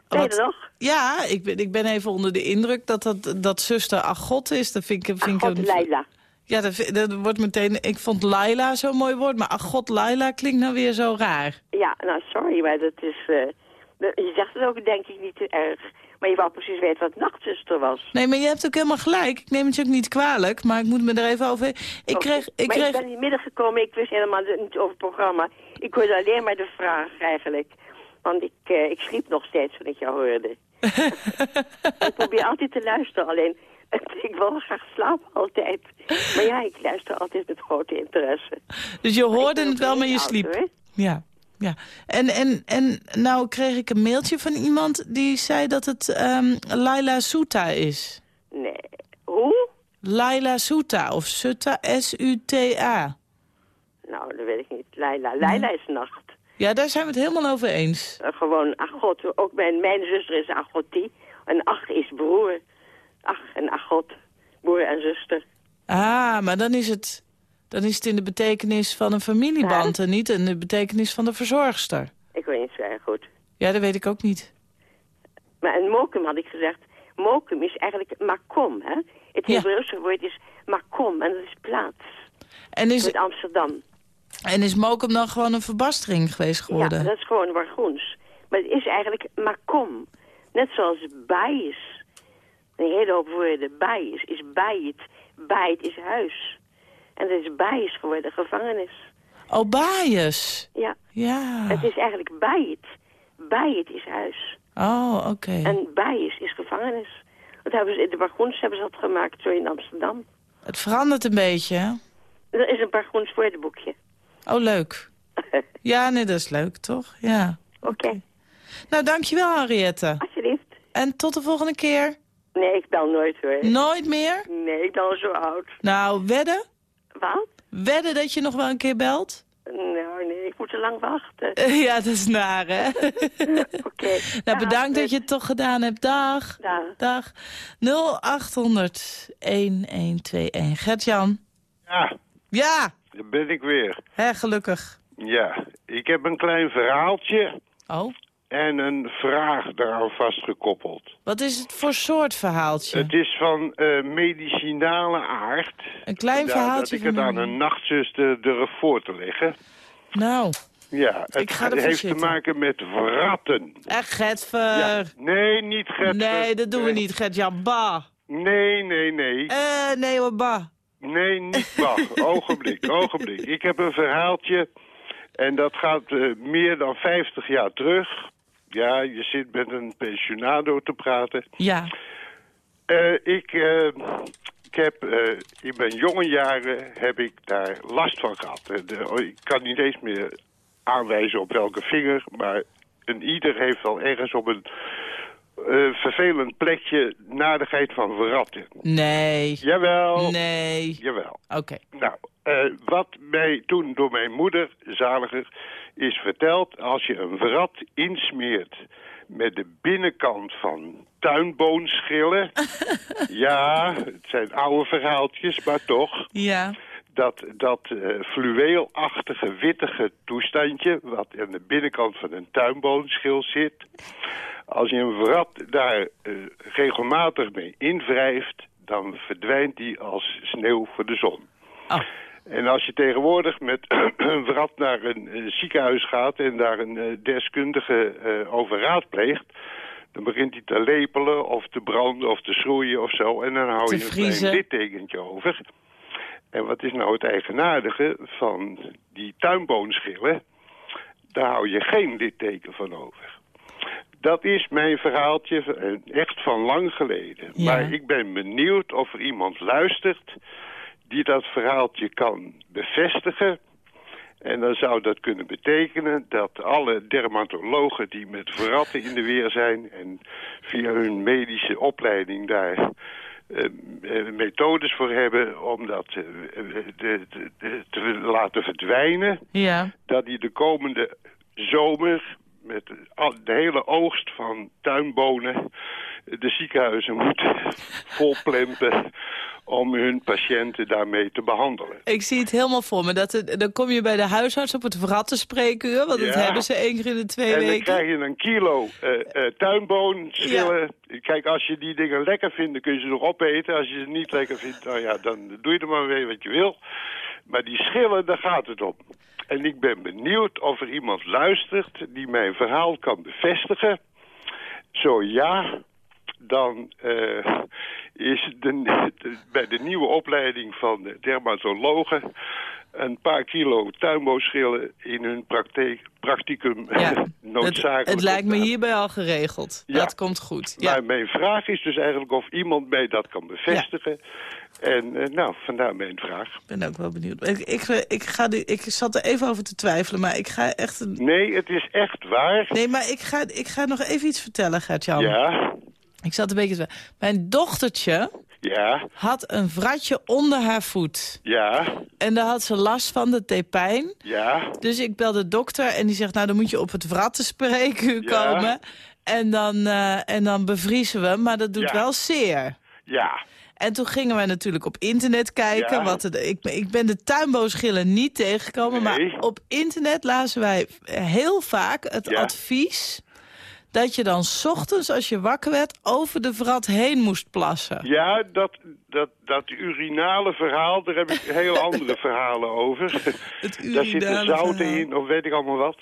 Wat-
nog?
Ja, ik ben, ik ben even onder de indruk dat dat, dat zuster Agot is. Dat vind ik, vind
Agot,
ik
Leila.
Ja, dat, dat wordt meteen... Ik vond Laila zo'n mooi woord, maar Agot Laila klinkt nou weer zo raar.
Ja, nou, sorry, maar dat is... eh, je zegt het ook, denk ik, niet te erg. Maar je wou precies weten wat nachtzuster was.
Nee, maar je hebt ook helemaal gelijk. Ik neem het je ook niet kwalijk, maar ik moet me er even over... Ik kreeg... Ik
maar
kreeg...
ik ben in midden gekomen, ik wist helemaal niet over het programma. Ik hoorde alleen maar de vraag eigenlijk. Want ik, eh, ik sliep nog steeds toen ik jou hoorde. ik probeer altijd te luisteren, alleen ik wil graag slapen altijd. Maar ja, ik luister altijd met grote interesse.
Dus je hoorde het wel, maar je sliep. Ja, ja. En, en, en nou kreeg ik een mailtje van iemand die zei dat het ehm Laila Suta is.
Nee. Hoe?
Laila Suta of Sutta, S-U-T-A.
Nou, dat weet ik niet. Leila. Leila is nacht.
Ja, daar zijn we het helemaal over eens.
Eh, gewoon Agot. Ook mijn, mijn zuster is Agotie. En Ach is broer. Ach en Agot. Broer en zuster.
Ah, maar dan is het, dan is het in de betekenis van een familieband... en niet in de betekenis van de verzorgster.
Ik weet niet zo erg goed.
Ja, dat weet ik ook niet.
Maar en Mokum had ik gezegd. Mokum is eigenlijk makom, hè? Het
Ja.
Hebreeuwse woord is makom en dat is plaats.
En is,
Met Amsterdam.
En is Mokum dan gewoon een verbastering geweest geworden?
Ja, dat is gewoon Wargroens. Maar het is eigenlijk makom. Net zoals bijis. Een hele hoop woorden. Bijis is bijt. Bijt is huis. En dat is bijis geworden, gevangenis.
Oh, bias.
Ja.
Ja.
Het is eigenlijk bijt. Bijt is huis.
Oh, oké.
En bijis is gevangenis. Dat hebben ze, de Wargroens hebben ze dat gemaakt zo in Amsterdam.
Het verandert een beetje, hè?
Er is een Wargroens woordenboekje.
Oh, leuk. Ja, nee, dat is leuk, toch? Ja.
Oké.
Nou, dankjewel, Henriette.
Alsjeblieft.
En tot de volgende keer.
Nee, ik bel nooit hoor.
Nooit meer?
Nee, ik ben al zo oud.
Nou, wedden?
Wat?
Wedden dat je nog wel een keer belt?
Nou, nee, ik moet te lang wachten.
ja, dat is naar, hè?
Oké.
Nou, bedankt dat je het toch gedaan hebt. Dag.
Dag.
Dag. 0800 1121. Gert-Jan.
Ja,
Ja,
daar ben ik weer.
hè, gelukkig.
Ja, ik heb een klein verhaaltje
Oh,
en een vraag daaraan vastgekoppeld.
wat is het voor soort verhaaltje?
Het is van eh, medicinale aard.
Een klein verhaaltje
Dat ik het aan een nachtzuster durf voor te leggen.
Nou,
Ja, het
ga ervoor
heeft
zitten.
te maken met wratten.
echt Getver.
Ja. Nee, niet Gert.
Nee, dat doen we niet, Gert-Jan. Bah.
Nee, nee, nee.
Eh, nee hoor, bah.
Nee, niet mag. ogenblik, ogenblik. Ik heb een verhaaltje en dat gaat eh, meer dan 50 jaar terug. Ja, je zit met een pensionado te praten.
Ja.
Eh, ik, eh, ik heb in mijn jonge jaren heb ik daar last van gehad. Eh, de- oh, ik kan niet eens meer aanwijzen op welke vinger, maar een ieder heeft wel ergens op een vervelend plekje nadigheid van verratten.
Nee.
Jawel.
Nee.
Jawel.
Oké.
Nou, eh, wat mij toen door mijn moeder, zaliger, is verteld... als je een vrat insmeert met de binnenkant van tuinboonschillen... ja, het zijn oude verhaaltjes, maar toch...
Ja.
Dat, dat eh, fluweelachtige, wittige toestandje... wat aan de binnenkant van een tuinboonschil zit... als je een vrat daar eh, regelmatig mee invrijft... dan verdwijnt die als sneeuw voor de zon.
Oh.
En als je tegenwoordig met een vrat naar een, eh, ziekenhuis gaat... en daar een deskundige over raadpleegt... dan begint hij te lepelen of te branden of te schroeien of zo... en dan hou
Te
je een klein littekentje over... En wat is nou het eigenaardige van die tuinboonschillen? Daar hou je geen litteken van over. Dat is mijn verhaaltje, eh, echt van lang geleden.
Ja.
Maar ik ben benieuwd of er iemand luistert die dat verhaaltje kan bevestigen. En dan zou dat kunnen betekenen dat alle dermatologen die met verratten in de weer zijn... en via hun medische opleiding daar methodes voor hebben om dat eh, eh, de- de- de- te laten verdwijnen...
Ja.
dat die de komende zomer met de hele oogst van tuinbonen de ziekenhuizen moeten volplempen om hun patiënten daarmee te behandelen.
Ik zie het helemaal voor me. Dat het, dan kom je bij de huisarts op het verrattenspreekuur. Want dat hebben ze één keer in de twee
en dan
weken.
krijg je een kilo tuinboonschillen. Kijk, als je die dingen lekker vindt, dan kun je ze nog opeten. Als je ze niet lekker vindt, nou ja, dan doe je er maar mee wat je wil. Maar die schillen, daar gaat het om. En ik ben benieuwd of er iemand luistert die mijn verhaal kan bevestigen. Zo ja, dan eh, is de, de- bij de nieuwe opleiding van de dermatologen een paar kilo tuinboonschillen in hun praktijk, practicum
Het,
noodzakelijk.
het lijkt me hierbij al geregeld.
Ja.
Dat komt goed. Ja.
Maar mijn vraag is dus eigenlijk of iemand mij dat kan bevestigen. En eh, nou, vandaar mijn vraag.
Ik ben ook wel benieuwd. Ik, ik, ik, ga die, ik zat er even over te twijfelen, maar ik ga echt... Een...
Nee, het is echt waar.
Nee, maar ik ga, ik ga nog even iets vertellen, Gert-Jan.
Ja,
Ik zat een beetje... te- Mijn dochtertje
ja,
had een vratje onder haar voet.
ja,
En daar had ze last van, dat deed pijn.
ja,
Dus ik belde de dokter en die zegt... nou, dan moet je op het vrattenspreekuur
Ja.
komen. En dan, eh, en dan bevriezen we hem, maar dat doet
Ja.
wel zeer.
ja.
En toen gingen wij natuurlijk op internet kijken.
Ja.
Wat het, ik, ik ben de tuinboonschillen niet tegengekomen.
Nee.
Maar op internet lazen wij heel vaak het
Ja.
advies... dat je dan 's ochtends als je wakker werd over de vrat heen moest plassen.
Ja, dat, dat, dat urinale verhaal, daar heb ik heel andere verhalen over.
Het
Daar zitten zouten
verhaal.
in, of weet ik allemaal wat.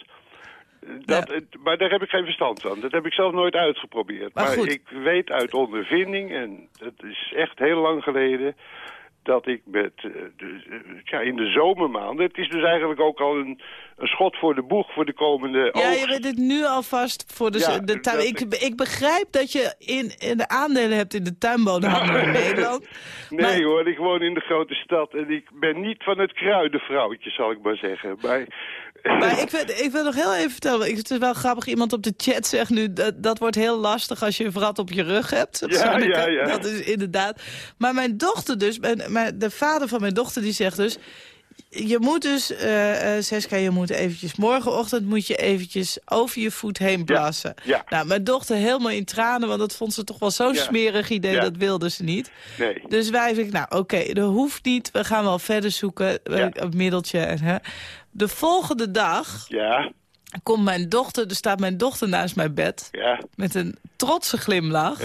Dat, maar daar heb ik geen verstand van. Dat heb ik zelf nooit uitgeprobeerd.
Maar
Maar, ik weet uit ondervinding, en dat is echt heel lang geleden... dat ik met, eh, de, eh, ja, in de zomermaanden... het is dus eigenlijk ook al een, een schot voor de boeg voor de komende
Ja,
oogst.
je weet het nu alvast voor de,
Ja,
de tuin. Ik, ik begrijp dat je in, in de aandelen hebt in de tuinbonenhandel in Nederland.
Nee
Maar-
hoor, ik woon in de grote stad en ik ben niet van het kruidenvrouwtje, zal ik maar zeggen. Maar,
Maar ik wil, ik wil nog heel even vertellen. Het is wel grappig, iemand op de chat zegt nu... dat, dat wordt heel lastig als je een vrat op je rug hebt.
Ja,
Sanneke.
ja, ja.
Dat is inderdaad. Maar mijn dochter dus, mijn, mijn- de vader van mijn dochter die zegt dus... Je moet dus, Seska, je moet eventjes... morgenochtend moet je eventjes over je voet heen plassen.
ja.
Nou, mijn dochter helemaal in tranen... want dat vond ze toch wel zo'n
Ja.
smerig idee,
Ja.
dat wilde ze niet.
nee.
Dus wij zeggen, nou oké, dat hoeft niet. We gaan wel verder zoeken, eh,
Ja.
een middeltje. en, Hè. De volgende dag
Ja,
komt mijn dochter, er staat mijn dochter naast mijn bed...
ja.
met een trotse glimlach.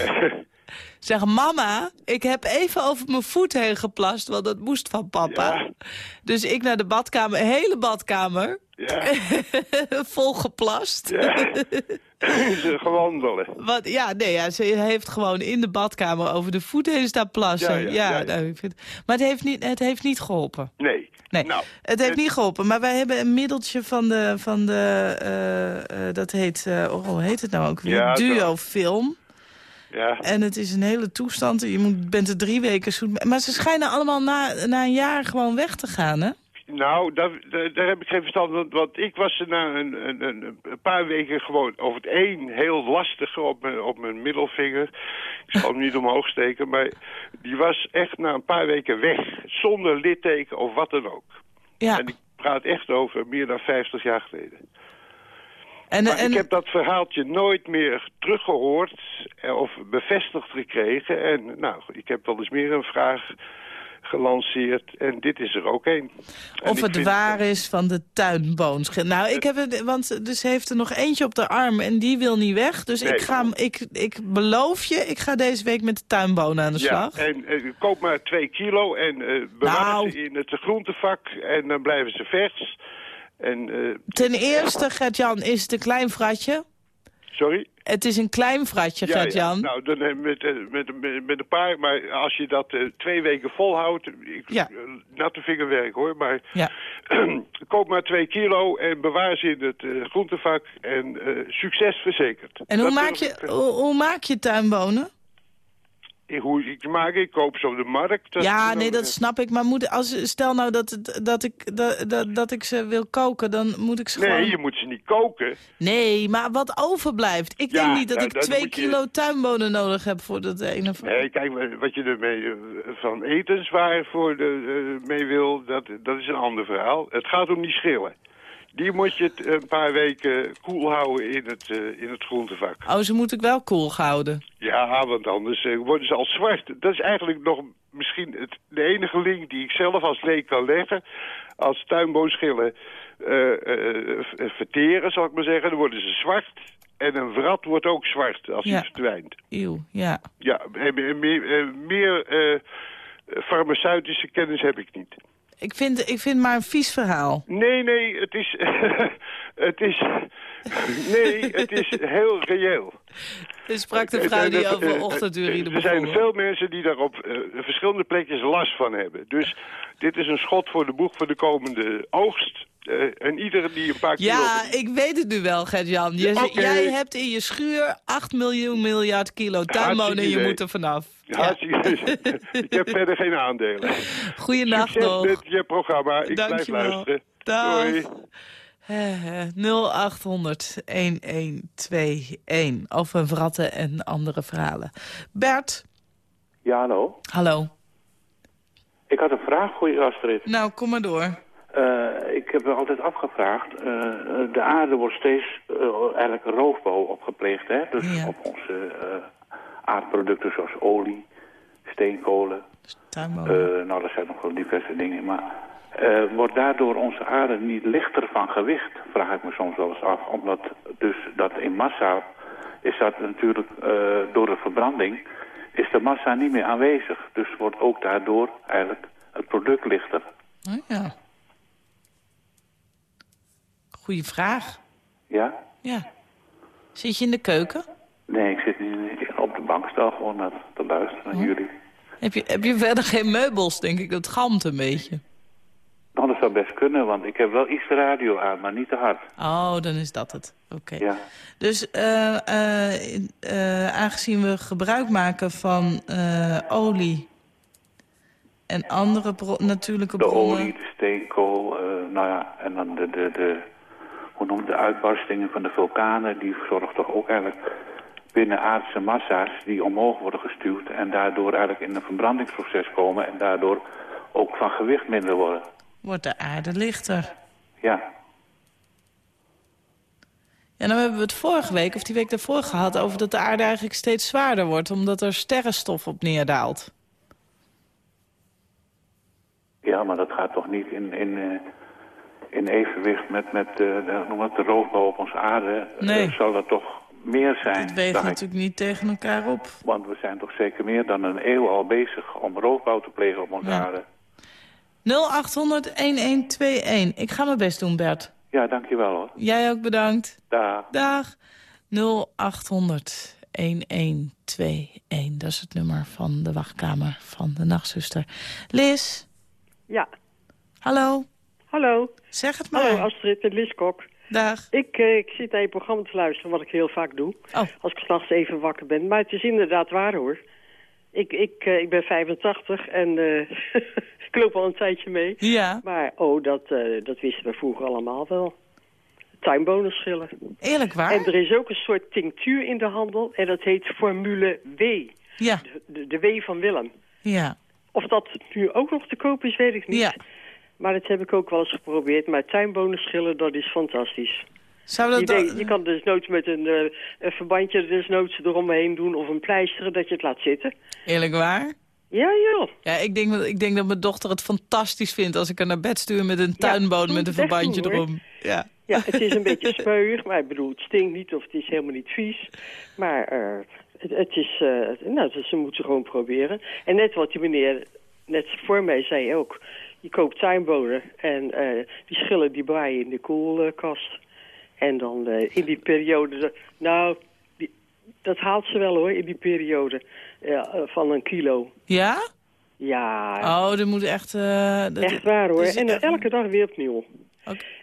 Zeg, mama, ik heb even over mijn voet heen geplast... want dat moest van papa.
Ja.
Dus ik naar de badkamer, hele badkamer...
Ja,
vol geplast.
ja. Ze gewandelen.
Wat, ja, nee, ja, ze heeft gewoon in de badkamer over de voet heen staan plassen.
Ja, ja, ja, ja.
nou, ik vind, maar het heeft, niet, het heeft niet geholpen.
Nee.
Nee,
Nou,
het heeft niet geholpen. Maar wij hebben een middeltje van de... Van de eh, eh, dat heet... eh, oh, hoe heet het nou ook weer?
Ja, zo.
Duo-film.
Ja,
En het is een hele toestand. Je moet, bent er drie weken zoet. Maar ze schijnen allemaal na, na een jaar gewoon weg te gaan, hè?
Nou, daar, daar, heb ik geen verstand van. Want, ik was er na een, een, een, paar weken gewoon over het één heel lastig op mijn, op mijn middelvinger. Ik zal hem niet omhoog steken, maar die was echt na een paar weken weg. Zonder litteken of wat dan ook.
Ja.
En ik praat echt over meer dan 50 jaar geleden.
En,
Maar
en,
ik heb dat verhaaltje nooit meer teruggehoord eh, of bevestigd gekregen. En nou, ik heb wel eens meer een vraag gelanceerd en dit is er ook één.
Of het
vind-
waar is van de tuinboonschil. Nou, ik heb het, want dus heeft er nog eentje op de arm en die wil niet weg. Dus
Nee.
ik, ga, ik, ik beloof je, ik ga deze week met de tuinbonen aan de
Ja,
slag.
en eh, koop maar twee kilo en eh bewaar
Nou.
ze in het groentevak en dan blijven ze vers. En, eh,
Ten eerste, Gert-Jan, is het een klein vratje.
Sorry?
Het is een klein vratje,
Ja, ja.
Gert-Jan.
Nou, dan, eh, met, eh, met, met, met een paar, maar als je dat eh, twee weken volhoudt, ik,
Ja.
natte vingerwerk hoor, maar
Ja.
koop maar twee kilo en bewaar ze in het eh, groentevak en succes verzekerd.
En hoe
Dat
maak, je, hoe maak je tuinbonen?
Hoe ik maak, ik koop ze op de markt. Dat-
ja, nee, dat snap ik. Maar moet, als, stel nou dat, dat, ik, dat, dat, dat ik ze wil koken, dan moet ik ze
Nee,
gewoon...
je moet ze niet koken.
Nee, maar wat overblijft. Ik
Ja,
denk niet dat
nou,
ik
dat
twee
moet je-
kilo tuinbonen nodig heb voor dat ene... of-
Nee, kijk, wat je ermee van etenswaar voor de, eh, mee wil, dat, dat is een ander verhaal. Het gaat om die schillen. Die moet je een paar weken koel houden in het, eh, in het groentevak.
Oh, ze moet ik wel koel houden.
Ja, want anders eh, worden ze al zwart. Dat is eigenlijk nog misschien het, de enige link die ik zelf als leek kan leggen. Als tuinboonschillen eh, eh, v- verteren, zal ik maar zeggen, dan worden ze zwart. En een wrat wordt ook zwart als
Ja.
hij verdwijnt.
Eeuw, ja.
Ja, en, en meer, meer farmaceutische kennis heb ik niet.
Ik vind, ik vind maar een vies verhaal.
Nee, nee, het is... het is... Nee, het is heel reëel.
Er sprak de
Eh,
vrouw
eh,
die
eh,
over ochtendurine
Er zijn
begon.
veel mensen die daar op verschillende plekjes last van hebben. Dus dit is een schot voor de boeg voor de komende oogst. En iedere die een paar kilo...
Ja, ik weet het nu wel, Gert-Jan.
Ja.
Jij hebt in je schuur 8 miljoen miljard kilo tuinbonen en je
idee.
moet er vanaf.
Hartstikke- ik heb verder geen aandelen.
Goeienacht
Succes
nog.
met je programma. Ik blijf
Dankjewel.
luisteren.
Dag.
Doei.
Eh, 0800 1121 over wratten en andere verhalen. Bert,
Ja, hallo.
hallo.
Ik had een vraag voor je, Astrid.
Nou, kom maar door.
Eh, ik heb me altijd afgevraagd. eh, de aarde wordt steeds eh, eigenlijk een roofbouw opgepleegd, hè? Dus op onze eh, aardproducten zoals olie, steenkolen.
Tuinbonen.
Eh, nou, er zijn nog wel diverse dingen. Maar eh, wordt daardoor onze aarde niet lichter van gewicht? Vraag ik me soms wel eens af. Omdat dus dat in massa is dat natuurlijk eh, door de verbranding is de massa niet meer aanwezig. Dus wordt ook daardoor eigenlijk het product lichter.
Oh, ja. Goeie vraag.
Ja?
Ja. Zit je in de keuken?
Nee, ik zit niet op de bank stel gewoon naar te luisteren naar jullie.
Heb je, heb je verder geen meubels, denk ik? Dat galmt een beetje.
Nou, dat zou best kunnen, want ik heb wel iets de radio aan, maar niet te hard.
Oh, dan is dat het. Oké.
Ja.
Dus eh, eh, eh, aangezien we gebruik maken van olie en andere bro- natuurlijke
De
bronnen...
olie, de steenkool, nou ja, en dan de, de, de, hoe noem de uitbarstingen van de vulkanen, die zorgen toch ook eigenlijk binnenaardse massa's die omhoog worden gestuurd en daardoor eigenlijk in een verbrandingsproces komen en daardoor ook van gewicht minder worden.
Wordt de aarde lichter.
Ja,
Ja, dan hebben we het vorige week, of die week daarvoor gehad... over dat de aarde eigenlijk steeds zwaarder wordt... omdat er sterrenstof op neerdaalt.
ja maar dat gaat toch niet in, in, eh, in evenwicht met, met eh, de, noem het, de roofbouw op onze aarde. Eh,
Nee.
zal dat toch meer zijn?
Het weegt natuurlijk niet tegen elkaar op.
Want we zijn toch zeker meer dan een eeuw al bezig om roofbouw te plegen op onze
Ja.
aarde.
0800-1121. Ik ga mijn best doen, Bert.
Ja, dankjewel hoor.
Jij ook bedankt.
Dag.
Dag. 0800 1121. Dat is het nummer van de wachtkamer van de nachtzuster. Liz,
Ja,
hallo.
hallo.
Zeg het maar.
Hallo Astrid, met Lies Kok.
Dag.
Ik, eh, ik zit naar je programma te luisteren, wat ik heel vaak doe.
Oh.
Als ik s'nachts even wakker ben. Maar het is inderdaad waar hoor. Ik, ik, eh, ik ben 85 en eh, ik loop al een tijdje mee.
Ja.
Maar oh, dat, eh, dat wisten we vroeger allemaal wel. Tuinbonenschillen.
Eerlijk waar?
En er is ook een soort tinctuur in de handel en dat heet Formule W.
Ja.
De, de W van Willem.
Ja.
Of dat nu ook nog te koop is, weet ik niet.
Ja.
Maar dat heb ik ook wel eens geprobeerd. Maar tuinbonenschillen, dat is fantastisch.
Zou dat
je, je kan desnoods met een, eh, een verbandje desnoods eromheen doen of een pleisteren dat je het laat zitten.
Eerlijk waar?
Ja, joh.
Ja, ik denk, dat- ik denk dat mijn dochter het fantastisch vindt... als ik haar naar bed stuur met een tuinboon
doe
met een verbandje
doen,
erom. Ja.
Ja, het is een beetje smeuig, maar ik bedoel, het stinkt niet of het is helemaal niet vies. Maar eh, het, het is, eh, nou, ze moeten gewoon proberen. En net wat die meneer net voor mij zei ook, je koopt tuinbonen en eh, die schillen die braaien in de koelkast. En dan in die periode... de- Nou, die, dat haalt ze wel hoor, in die periode. Ja, eh, van een kilo.
Ja?
Ja,
Oh, dat moet echt... eh, dat-
echt waar hoor. En elke dag weer opnieuw.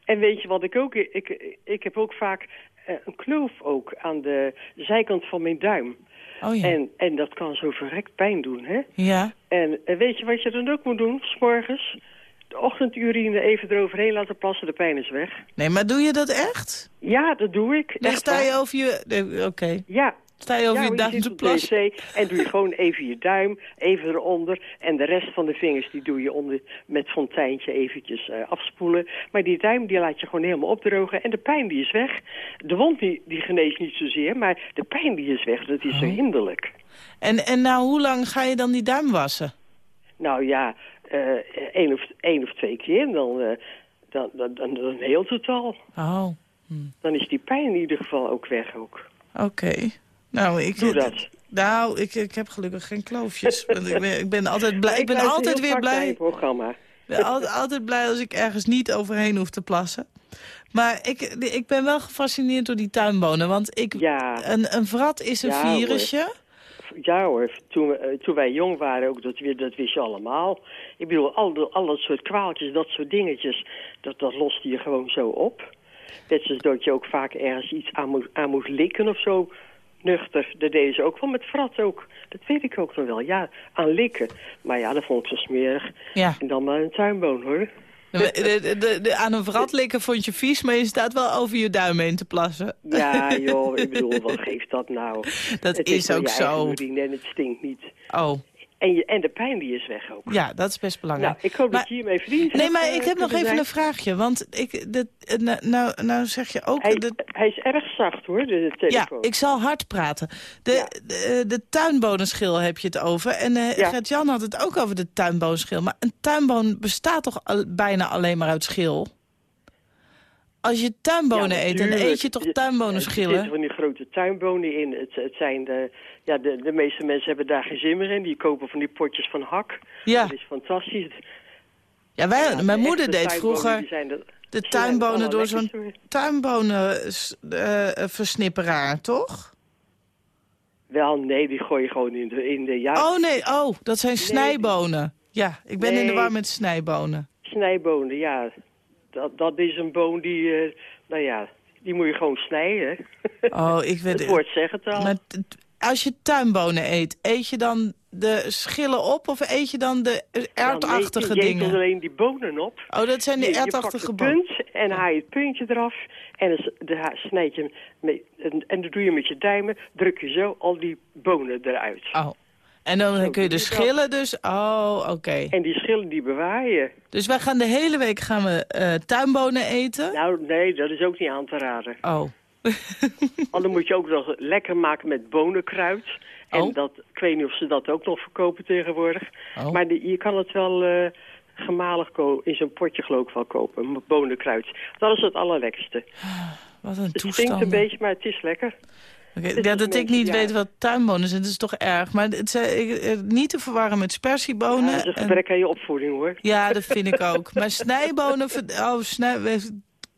En weet je wat ik ook... Ik, ik heb ook vaak eh, een kloof ook aan de zijkant van mijn duim.
Oh ja.
En, en dat kan zo verrekt pijn doen, hè?
Ja.
En weet je wat je dan ook moet doen, s'morgens? De ochtendurine even eroverheen laten plassen, de pijn is weg.
Nee, maar doe je dat echt?
Ja, dat doe ik.
Dan sta je over je... Oké.
Ja.
Sta je over
ja,
je duim te plassen?
en doe je gewoon even je duim, even eronder. En de rest van de vingers die doe je onder, met fonteintje eventjes eh, afspoelen. Maar die duim die laat je gewoon helemaal opdrogen en de pijn die is weg. De wond die, die geneest niet zozeer, maar de pijn die is weg. Dat is zo
Oh.
hinderlijk.
En, en nou, hoe lang ga je dan die duim wassen?
Nou ja, eh één, of, één of twee keer, dan, eh, dan, dan, dan, dan heelt het al.
Oh,
Dan is die pijn in ieder geval ook weg ook.
oké. Nou, ik...
Doe dat.
Nou, ik, ik heb gelukkig geen kloofjes. Want ik, ben, ik ben altijd blij. Ik ben altijd weer blij.
programma.
Ik ben altijd, altijd blij als ik ergens niet overheen hoef te plassen. Maar ik, ik ben wel gefascineerd door die tuinbonen. Want ik, een, een vrat is een
Ja, hoor.
virusje.
Ja hoor, toen, we, eh, toen wij jong waren ook, dat, we- dat wist je allemaal. Ik bedoel, al, de, al dat soort kwaaltjes, dat soort dingetjes, dat, dat loste je gewoon zo op. Net zoals dat je ook vaak ergens iets aan moest, aan moest likken of zo, nuchter. Dat deden ze ook wel met frat ook. Dat weet ik ook nog wel, ja, aan likken. Maar ja, dat vond ik zo smerig.
Ja.
En dan maar een tuinboon hoor.
De, de, de, aan een vrat likken vond je vies, maar je staat wel over je duim heen te plassen.
Ja joh, ik bedoel, wat geeft dat nou?
Dat
het
is ook
je
zo.
en het stinkt niet.
Oh,
En, je, en de pijn die is weg ook.
ja, dat is best belangrijk.
Nou, ik hoop
Maar-
dat je hiermee verdiend
Nee, maar
eh,
ik heb nog
kunnen
even
zijn.
een vraagje. Want ik, de, nou, nou, nou zeg je ook...
Hij,
de-
hij is erg zacht hoor, de, de
ja,
telefoon.
ik zal hard praten. De, de, de tuinbonenschil heb je het over. En eh
Ja.
Gert-Jan had het ook over de tuinboonschil. Maar een tuinboon bestaat toch al- bijna alleen maar uit schil? Als je tuinbonen
Ja,
eet, dan eet je toch
Er
tuinbonenschillen?
zitten van die grote tuinbonen in. Het, het zijn de, ja, de, de meeste mensen hebben daar geen zin meer in. Die kopen van die potjes van hak.
Ja.
Dat is fantastisch.
Ja, wij,
Ja,
mijn
de
moeder deed vroeger
de- het
tuinbonen door zo'n tuinbonenversnipperaar, toch?
Wel, nee, die gooi je gewoon in de, in de ja,
Oh nee, oh, dat zijn snijbonen. Ja, ik ben in de war met snijbonen.
snijbonen. Ja, dat, dat is een boon die, eh, nou ja, die moet je gewoon snijden.
Oh, ik weet
Het woord zegt het al.
Maar als je tuinbonen eet, eet je dan de schillen op of eet je dan de ertachtige
Dan eet je- je eet
dingen?
alleen die bonen op.
Oh, dat zijn de
Je- je
ertachtige
pakt
bonen.
punt en haal je het puntje eraf. En dan snijd je met, en, en dat doe je met je duimen. Druk je zo al die bonen eruit.
Oh. En dan
Zo
kun je de
je
schillen dus... Oh, oké.
En die schillen die bewaar je.
Dus wij gaan de hele week gaan we eh, tuinbonen eten?
Nou, nee, dat is ook niet aan te raden.
Oh.
Dan moet je ook nog lekker maken met bonenkruid. En
Oh.
dat, ik weet niet of ze dat ook nog verkopen tegenwoordig.
Oh.
Maar de- je kan het wel eh gemalig in zo'n potje geloof ik wel kopen. met Bonenkruid. Dat is het allerlekkerste.
Wat een
Het
toestand.
stinkt een beetje, maar het is lekker. Het is
ja, dat ik niet
ja.
weet wat tuinbonen zijn, dat is toch erg. Maar het zijn, eh, niet te verwarren met spersiebonen.
Ja, dat is een
en-
gebrek aan je opvoeding hoor.
Ja, dat vind ik ook. Maar snijbonen, oh, snij,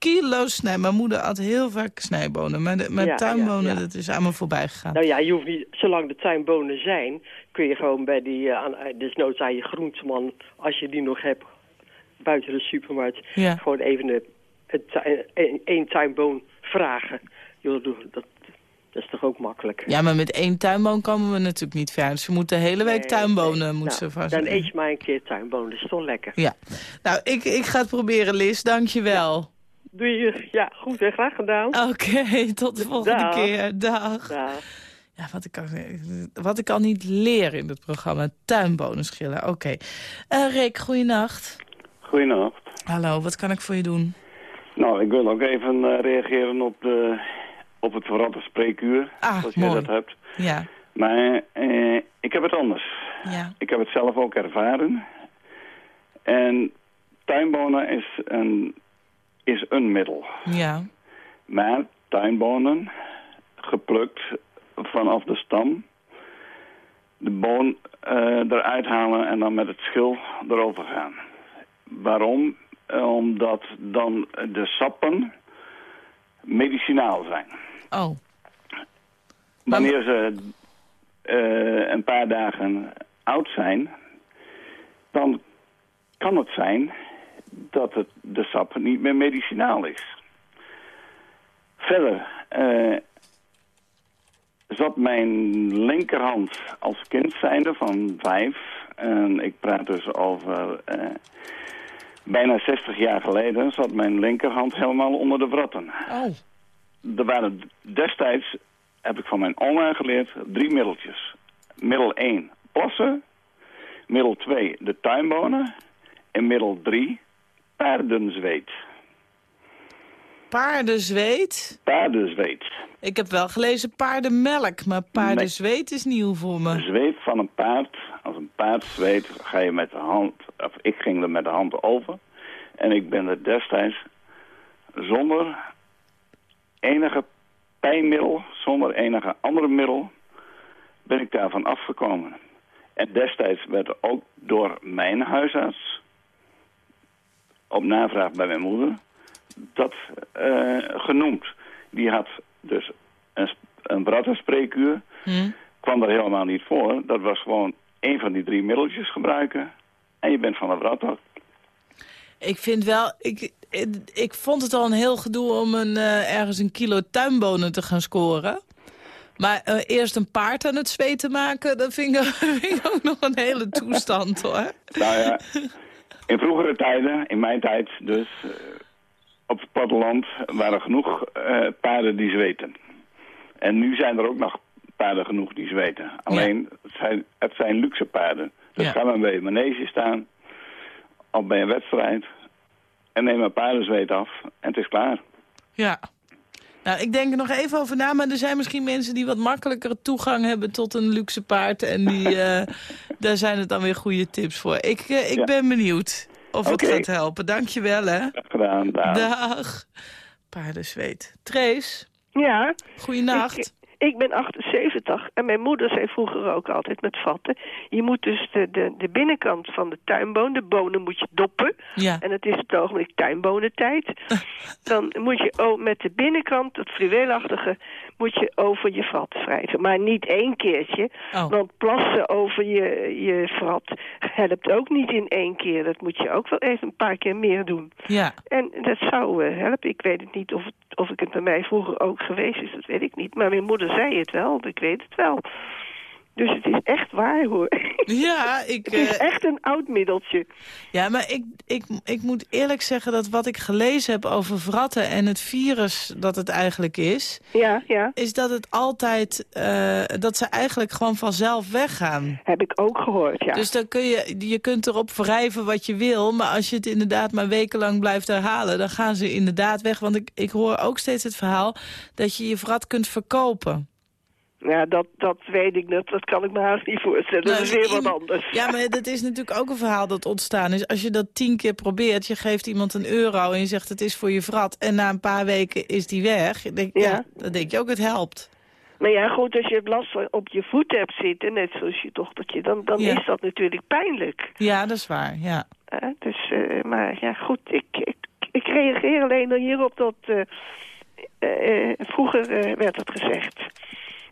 kilo's snij. Mijn moeder had heel vaak snijbonen. Maar, de, maar
Ja,
tuinbonen,
ja, ja.
dat is aan me voorbij gegaan.
Nou ja, je hoeft niet, zolang de tuinbonen zijn, kun je gewoon bij die, eh, aan, eh, desnoods aan je groenteman, als je die nog hebt, buiten de supermarkt, gewoon even een, een, een, tuinboon vragen. Joh, dat, dat is toch ook makkelijk?
Ja, maar met één tuinboon komen we natuurlijk niet ver. Dus we moeten de hele week tuinbonen
nee.
moeten
Nou,
vast.
Dan eet je maar een keer tuinbonen, dat is toch lekker.
Ja. Nou, ik, ik ga het proberen, Lis. Dank je wel.
Doe je, ja, goed hè, graag gedaan.
Oké, tot de volgende
Dag.
keer. Dag.
Dag.
Ja, wat ik, al, wat ik al niet leer in het programma. Tuinbonen schillen. Oké. Eh, Rick, goeienacht.
Goedenacht.
Hallo, wat kan ik voor je doen?
Nou, ik wil ook even eh, reageren op, de, op het verratte spreekuur,
Ah,
zoals jij dat hebt.
Ja.
Maar eh, ik heb het anders.
Ja.
Ik heb het zelf ook ervaren. En tuinbonen is een, is een middel.
Ja.
Maar tuinbonen, geplukt vanaf de stam, de boon eh, eruit halen en dan met het schil erover gaan. Waarom? Omdat dan de sappen medicinaal zijn.
Oh.
Wanneer ze eh, een paar dagen oud zijn, dan kan het zijn dat het, de sap niet meer medicinaal is. Verder eh, zat mijn linkerhand als kind zijnde van vijf, en ik praat dus over eh, bijna 60 jaar geleden, zat mijn linkerhand helemaal onder de wratten.
Oh.
Er waren destijds, heb ik van mijn oma geleerd, drie middeltjes. Middel 1, plassen. Middel 2, de tuinbonen. En middel 3, paardenzweet.
Paardenzweet?
Paardenzweet.
Ik heb wel gelezen paardenmelk, maar paardenzweet is nieuw voor me.
Zweet van een paard. Als een paard zweet, ga je met de hand, of ik ging er met de hand over. En ik ben er destijds zonder enige pijnmiddel, zonder enige andere middel, ben ik daarvan afgekomen. En destijds werd er ook door mijn huisarts, op navraag bij mijn moeder, dat eh, genoemd. Die had dus een, een brattenspreekuur,
Hm?
kwam er helemaal niet voor. Dat was gewoon één van die drie middeltjes gebruiken en je bent van de brat af.
Ik vind wel, ik, ik vond het al een heel gedoe om een, eh, ergens een kilo tuinbonen te gaan scoren. Maar eh, eerst een paard aan het zweet te maken, dat vind ik, vind ik ook nog een hele toestand hoor.
Nou ja, in vroegere tijden, in mijn tijd dus, eh, op het platteland waren genoeg eh, paarden die zweten. En nu zijn er ook nog paarden genoeg die zweten. Alleen, het, zijn, het zijn luxe paarden. Dus
Ja.
ga maar bij een manege staan, of bij een wedstrijd, en neem een paardenzweet af, en het is klaar.
Ja. Nou, ik denk er nog even over na, maar er zijn misschien mensen die wat makkelijker toegang hebben tot een luxe paard. En die, eh, daar zijn het dan weer goede tips voor. Ik, eh, ik
Ja.
ben benieuwd of het gaat helpen. Dankjewel hè.
Graag gedaan, daar.
Dag. Paardenzweet. Trace,
Ja.
goeienacht.
Ik, ik ben 78 en mijn moeder zei vroeger ook altijd met vatten. Je moet dus de, de, de binnenkant van de tuinboon, de bonen moet je doppen.
Ja.
En het is op het ogenblik tuinbonentijd. Dan moet je o- met de binnenkant, het fluweelachtige, moet je over je vat wrijven. Maar niet één keertje.
Oh.
Want plassen over je, je vat helpt ook niet in één keer. Dat moet je ook wel even een paar keer meer doen.
Ja.
En dat zou eh, helpen. Ik weet het niet of, het, of ik het bij mij vroeger ook geweest is. Dat weet ik niet. Maar mijn moeder zei het wel. Ik weet het wel. Dus het is echt waar hoor.
Ja, ik...
Het is
eh,
echt een oud middeltje.
Ja, maar ik, ik, ik moet eerlijk zeggen dat wat ik gelezen heb over vratten en het virus dat het eigenlijk is...
Ja, ja.
is dat het altijd, eh, dat ze eigenlijk gewoon vanzelf weggaan.
Heb ik ook gehoord, ja.
Dus dan kun je, je kunt erop wrijven wat je wil, maar als je het inderdaad maar wekenlang blijft herhalen, dan gaan ze inderdaad weg. Want ik, ik hoor ook steeds het verhaal dat je je vrat kunt verkopen.
Ja, dat, dat weet ik niet. Dat kan ik me haast niet voorstellen. dat is weer wat anders.
Ja, maar dat is natuurlijk ook een verhaal dat ontstaan is. Als je dat tien keer probeert, je geeft iemand een euro en je zegt het is voor je vrat. En na een paar weken is die weg. Denk, ja.
Ja.
dan denk je ook het helpt.
Maar ja, goed, als je het last op je voet hebt zitten, net zoals je dochtertje, dan, dan
Ja.
is dat natuurlijk pijnlijk.
Ja, dat is waar, ja.
Dus, eh, maar ja, goed, ik, ik, ik reageer alleen hierop dat... eh, eh, vroeger werd het gezegd.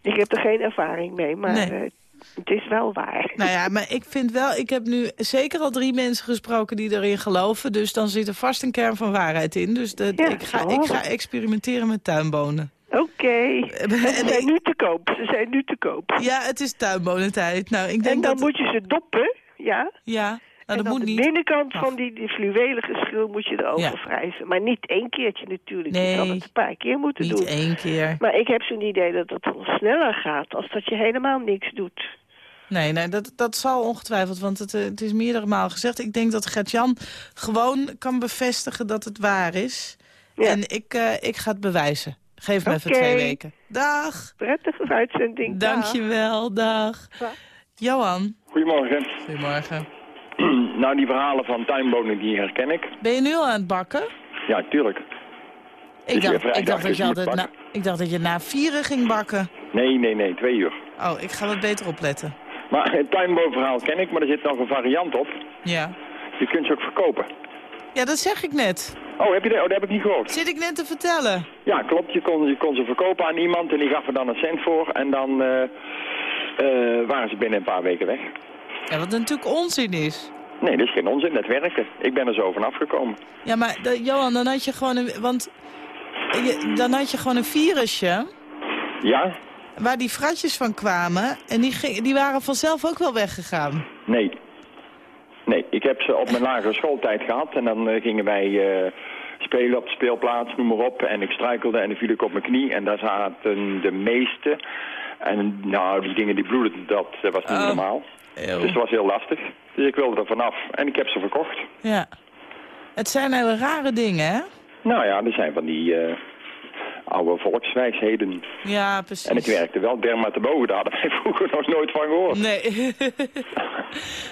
Ik heb er geen ervaring mee, maar
Nee.
eh, het is wel waar.
Nou ja, maar ik vind wel, ik heb nu zeker al drie mensen gesproken die erin geloven. Dus dan zit er vast een kern van waarheid in. Dus dat,
Ja,
ik, ga, ik ga experimenteren met tuinbonen.
Oké, ze zijn nu te koop. Ze zijn nu te koop.
Ja, het is tuinbonentijd. Nou, ik
en
denk
dan
dat...
moet je ze doppen, ja.
Ja, nou,
en
dat moet
de
niet.
binnenkant van die, die fluwelige schil moet je erover
Ja.
wrijven. Maar niet één keertje natuurlijk.
Nee,
je kan het een paar keer moeten
Niet
doen.
één keer.
Maar ik heb zo'n idee dat het dan sneller gaat als dat je helemaal niks doet.
Nee, nee dat, dat zal ongetwijfeld, want het, eh, het is meerdere malen gezegd. Ik denk dat Gert-Jan gewoon kan bevestigen dat het waar is. En ik, eh, ik ga het bewijzen. Geef me even twee weken. Dag.
Prettige uitzending. dag.
Dankjewel, dag. Johan.
Goedemorgen.
Goedemorgen.
nou, die verhalen van tuinbonen, die herken ik.
Ben je nu al aan het bakken?
Ja, tuurlijk.
Ik dacht, ik, dacht dat
dus
je altijd na, ik dacht dat je na vieren ging bakken.
Nee, nee, nee, twee uur.
Oh, ik ga wat beter opletten.
Maar het tuinboonverhaal ken ik, maar er zit nog een variant op.
Ja.
Je kunt ze ook verkopen.
Ja, dat zeg ik net.
Oh, heb je dat? Oh, dat heb ik niet gehoord.
Zit ik net te vertellen.
Ja, klopt. Je kon, je kon ze verkopen aan iemand en die gaf er dan een cent voor. En dan eh, eh, waren ze binnen een paar weken weg.
Ja, wat natuurlijk onzin is.
Nee, dat is geen onzin. Dat werkte. Ik ben er zo vanaf gekomen.
Ja, maar de- Johan, dan had je gewoon een... Want je, dan had je gewoon een virusje
Ja?
waar die fratjes van kwamen. En die, ging, die waren vanzelf ook wel weggegaan.
Nee. Nee, ik heb ze op mijn lagere schooltijd gehad. En dan eh, gingen wij eh, spelen op de speelplaats, noem maar op. En ik struikelde en dan viel ik op mijn knie. En daar zaten de meeste. En nou, die dingen die bloedden, dat, dat was niet
Oh.
normaal. Dus het was heel lastig. Dus ik wilde er vanaf. En ik heb ze verkocht.
Ja. Het zijn hele rare dingen, hè?
Nou ja, er zijn van die eh, oude volkswijsheden.
Ja, precies.
En het werkte wel. Dermatobogen, daar hadden wij vroeger nog nooit van gehoord.
Nee.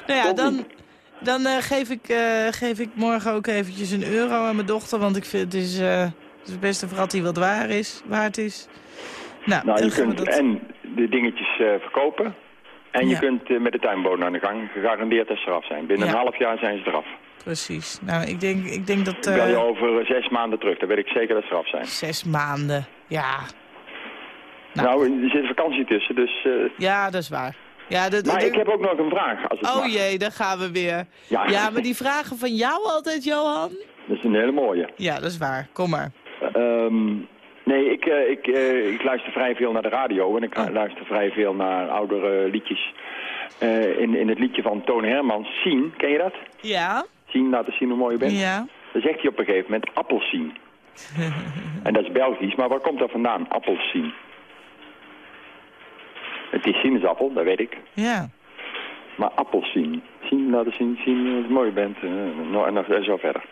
nou ja, dan, dan eh, geef, ik, eh, geef ik morgen ook eventjes een euro aan mijn dochter. Want ik vind het is, eh, het is het beste voor die wat waar is, waard is. Nou,
Nou, je kunt
dat...
en de dingetjes verkopen. En je
Ja.
kunt eh, met de tuinbodem aan de gang. Gegarandeerd dat ze eraf zijn. Binnen
Ja.
een half jaar zijn ze eraf.
Precies. Nou, ik denk, ik denk dat...
Ik bel je
eh,
over eh, zes maanden terug. Dan weet ik zeker dat ze eraf zijn.
Zes maanden. Ja.
Nou, er zit vakantie tussen, dus...
Ja, dat is waar. Ja, dat,
maar ik heb ook nog een vraag, als het
Oh
mag.
jee, daar gaan we weer.
Ja.
ja, maar die vragen van jou altijd, Johan?
Dat is een hele mooie.
Ja, dat is waar. Kom maar.
Ehm, nee, ik, eh, ik, eh, ik luister vrij veel naar de radio en ik
Oh.
luister vrij veel naar oudere liedjes. Eh, in, in het liedje van Toon Hermans, Zien, ken je dat?
Ja?
Zien, laten zien hoe mooi je bent.
Ja.
Dan zegt hij op een gegeven moment appelsien. en dat is Belgisch, maar waar komt dat vandaan, appelsien? Het is sinaasappel, dat weet ik.
Ja.
Maar appelsien. Zien, laten zien, zien hoe mooi je bent. nou, en nog en zo verder.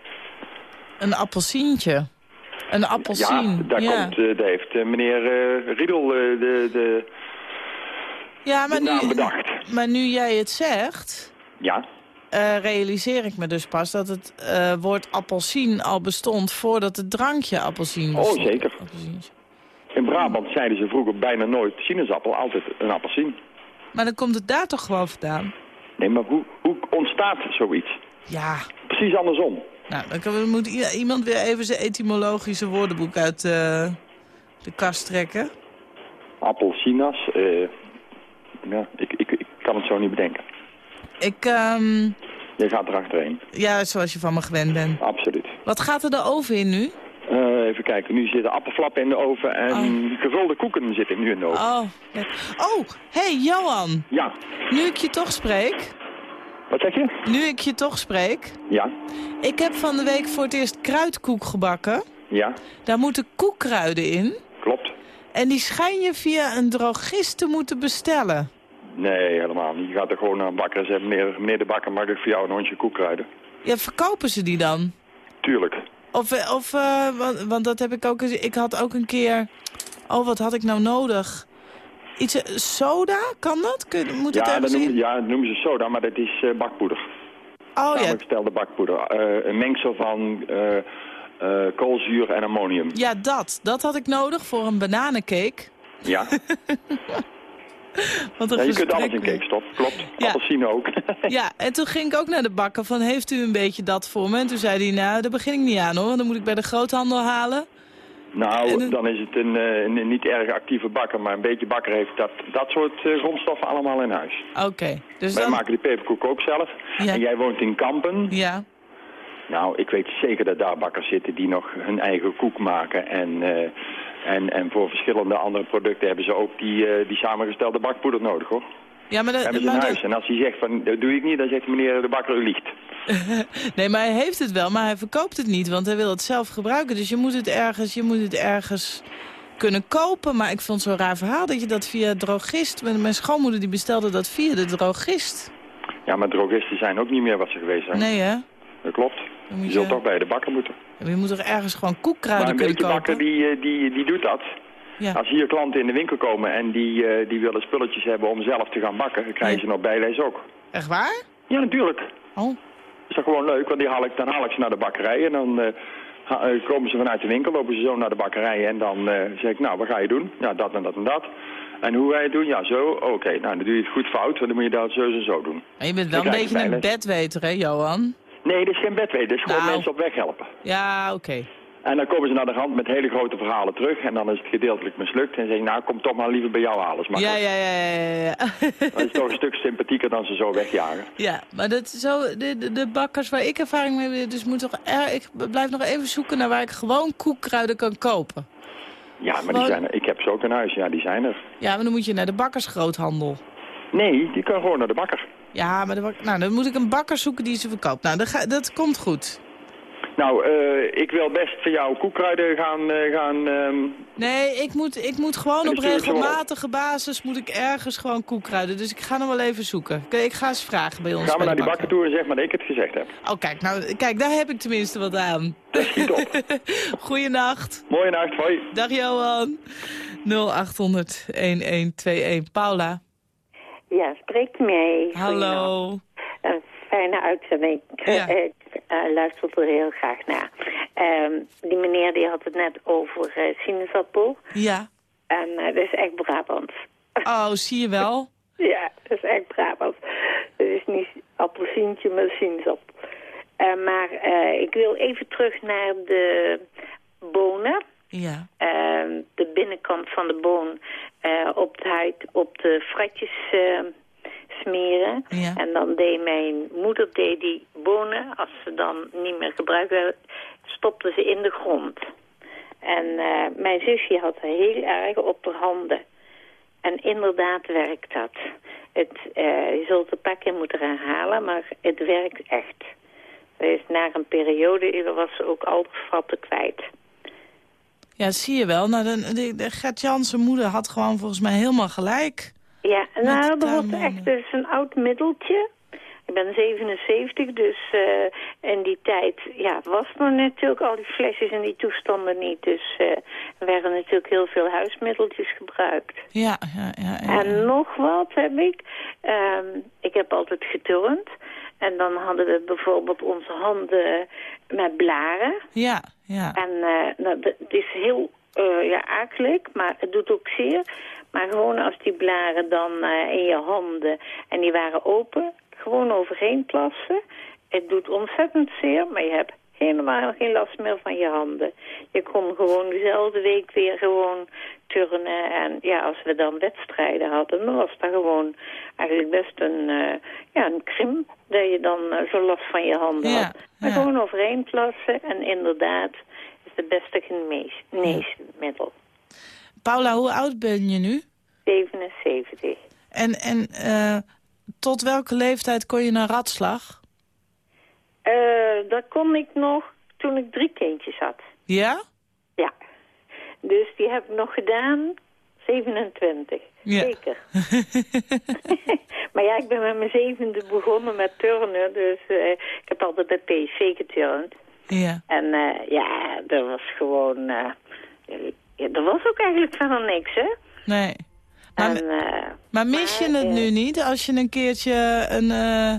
Een appelsientje. Een appelsien.
Ja, daar komt, daar heeft eh, meneer eh, Riedel de, de,
Ja, maar
de naam
nu,
bedacht.
maar nu jij het zegt,
Ja,
realiseer ik me dus pas dat het woord appelsien al bestond voordat het drankje appelsien
oh
bestond.
zeker. In Brabant zeiden ze vroeger bijna nooit sinaasappel, altijd een appelsien.
Maar dan komt het daar toch gewoon vandaan?
Nee, maar hoe, hoe ontstaat zoiets?
Ja.
Precies andersom.
Nou, dan kan- moet iemand weer even zijn etymologische woordenboek uit eh, de kast trekken.
Appelsinaas, eh, ja, ik, ik, ik kan het zo niet bedenken.
Ik, ehm,
Je gaat erachterheen.
ja, zoals je van me gewend bent.
Absoluut.
Wat gaat er de oven in nu?
Eh, even kijken, nu zitten appelflappen in de oven en gevulde koeken zitten nu in de oven.
Oh, oh hey Johan.
Ja.
Nu ik je toch spreek.
Wat zeg je?
Nu ik je toch spreek.
Ja,
Ik heb van de week voor het eerst kruidkoek gebakken.
ja,
Daar moeten koekkruiden in.
klopt.
En die schijn je via een drogist te moeten bestellen.
Nee, helemaal niet. Je gaat er gewoon naar een bakker en zegt, meneer, meneer de bakker, mag ik voor jou een hondje koek kruiden?
Ja, verkopen ze die dan?
Tuurlijk.
Of, eh, of eh, want, want dat heb ik ook eens... Ik had ook een keer... Oh, wat had ik nou nodig? Iets... eh, soda? Kan dat? Kun, moet het
ja, dat noemen, ja, dat noemen ze soda, maar dat is eh, bakpoeder.
Oh ja.
Samengestelde bakpoeder. Eh, een mengsel van koolzuur en ammonium.
Ja, dat. Dat had ik nodig voor een bananencake.
Ja, je kunt alles in cakestof, klopt.
Ja.
Appelsine ook.
Ja, en toen ging ik ook naar de bakker van, heeft u een beetje dat voor me? En toen zei hij, nou, daar begin ik niet aan hoor. Dan moet ik bij de groothandel halen.
Nou, dan is het een, eh, een niet erg actieve bakker, maar een beetje bakker heeft dat, dat soort eh, grondstoffen allemaal in huis.
Oké, dus
Wij
dan...
maken die peperkoek ook zelf.
Ja.
En jij woont in Kampen.
Ja,
Nou, ik weet zeker dat daar bakkers zitten die nog hun eigen koek maken. En, eh, en, en voor verschillende andere producten hebben ze ook die, die samengestelde bakpoeder nodig, hoor.
Ja maar,
hebben in
maar de-
huis. En als hij zegt van, dat doe ik niet, dan zegt meneer de bakker, u liegt.
nee, maar hij heeft het wel, maar hij verkoopt het niet, want hij wil het zelf gebruiken. Dus je moet het ergens, je moet het ergens kunnen kopen. Maar ik vond het zo'n raar verhaal dat je dat via drogist... Mijn schoonmoeder die bestelde dat via de drogist.
Ja, maar drogisten zijn ook niet meer wat ze geweest zijn.
Nee, hè?
Dat klopt. Je zult toch bij de bakker moeten.
Je moet toch ergens gewoon
Maar
koekkruiden
een
kunnen
beetje
kopen?
bakker die, eh, die, die doet dat.
Ja.
Als hier klanten in de winkel komen en die, eh, die willen spulletjes hebben om zelf te gaan bakken, dan krijgen ze nog bijles ook.
Echt waar?
Ja, natuurlijk.
Oh.
Is dat gewoon leuk, want die haal ik, dan haal ik ze naar de bakkerij en dan eh, eh, komen ze vanuit de winkel, lopen ze zo naar de bakkerij en dan zeg ik, nou, wat ga je doen? Ja, dat en dat en dat. En hoe ga je het doen? Ja, zo. Oké, nou, dan doe je het goed fout, want dan moet je dat zo en zo doen.
En je bent
Dan
wel een beetje een bedweter, hè, Johan?
Nee, dit is geen bedweter. Dit is gewoon
Nou.
mensen op weg helpen.
Ja, oké.
En dan komen ze naar de rand met hele grote verhalen terug. En dan is het gedeeltelijk mislukt. En zeggen, nou, kom toch maar liever bij jou halen. Is
Ja, ja, ja, ja, ja.
Dat is toch een stuk sympathieker dan ze zo wegjagen.
Ja, maar dat zo, de, de, de bakkers waar ik ervaring mee heb, dus moet toch er, ik blijf nog even zoeken naar waar ik gewoon koekkruiden kan kopen.
Ja, maar die zijn er. Ik heb ze ook in huis. Ja, die zijn er.
Ja, maar dan moet je naar de bakkersgroothandel.
Nee, die kan gewoon naar de bakker.
Ja, maar de bak- nou, dan moet ik een bakker zoeken die ze verkoopt. Nou, dat, ga, dat komt goed.
Nou, eh, ik wil best voor jou koekkruiden gaan... eh, gaan ehm,
Nee, ik moet, ik moet gewoon op regelmatige basis moet ik ergens gewoon koekkruiden. Dus ik ga nog wel even zoeken. Ik ga eens vragen bij ons.
Gaan we naar die bakker toe en zeg maar dat ik het gezegd heb.
Oh, kijk, nou, kijk, daar heb ik tenminste wat aan.
Schiet op.
Goeienacht.
Mooie nacht, hoi.
Dag Johan. 0800 1121. Paula.
Ja, spreekt mee.
Hallo.
Een fijne uitzending.
Ja.
Eh, eh, luister er heel graag naar. Ehm, die meneer die had het net over eh, sinaasappel.
Ja.
En eh, dat is echt Brabant.
Oh, zie je wel?
Ja, dat is echt Brabant. Het is niet appelsientje, maar sinaasappel. Maar ik wil even terug naar de bonen.
Ja.
Ehm, de binnenkant van de boon op de huid, op de fratjes eh, smeren.
Ja.
En dan deed mijn moeder deed die bonen, als ze dan niet meer gebruikt werden, stopte ze in de grond. En eh, mijn zusje had er heel erg op haar handen. En inderdaad werkt dat. Het, eh, je zult het een paar keer moeten herhalen, maar het werkt echt. Dus na een periode was ze ook al vatten kwijt.
Ja, zie je wel. Nou, de, de, de Gert Jansen moeder had gewoon volgens mij helemaal gelijk.
Ja, nou, dat wordt echt dus een oud middeltje. Ik ben 77, dus eh, in die tijd ja, was er natuurlijk al die flesjes en die toestanden niet. Dus eh, er werden natuurlijk heel veel huismiddeltjes gebruikt.
Ja, ja, ja. ja.
En nog wat heb ik. Ehm, ik heb altijd geturnd. En dan hadden we bijvoorbeeld onze handen met blaren.
Ja, ja.
En eh, nou, d- het is heel ja, akelig, maar het doet ook zeer. Maar gewoon als die blaren dan eh, in je handen en die waren open, gewoon overheen plassen. Het doet ontzettend zeer, maar je hebt helemaal geen last meer van je handen. Je kon gewoon dezelfde week weer gewoon turnen. En ja, als we dan wedstrijden hadden, dan was dat gewoon eigenlijk best een, eh, ja, een krim. Dat je dan eh, zo last van je handen
Ja,
had. Maar
ja.
gewoon overheen plassen en inderdaad is het beste genees- geneesmiddel.
Paula, hoe oud ben je nu?
77.
En, en eh, tot welke leeftijd kon je naar ratslag?
Eh, dat kon ik nog toen ik drie kindjes had.
Ja?
Ja. Dus die heb ik nog gedaan, 27.
Ja.
Zeker. maar ja, ik ben met mijn zevende begonnen met turnen. Dus eh, ik heb altijd bij PSV geturnd.
Ja.
En ja, dat was gewoon... ja, er was ook eigenlijk verder niks, hè?
Nee. Maar,
En, eh,
maar mis je
maar,
het
eh,
nu niet als je een keertje een, eh,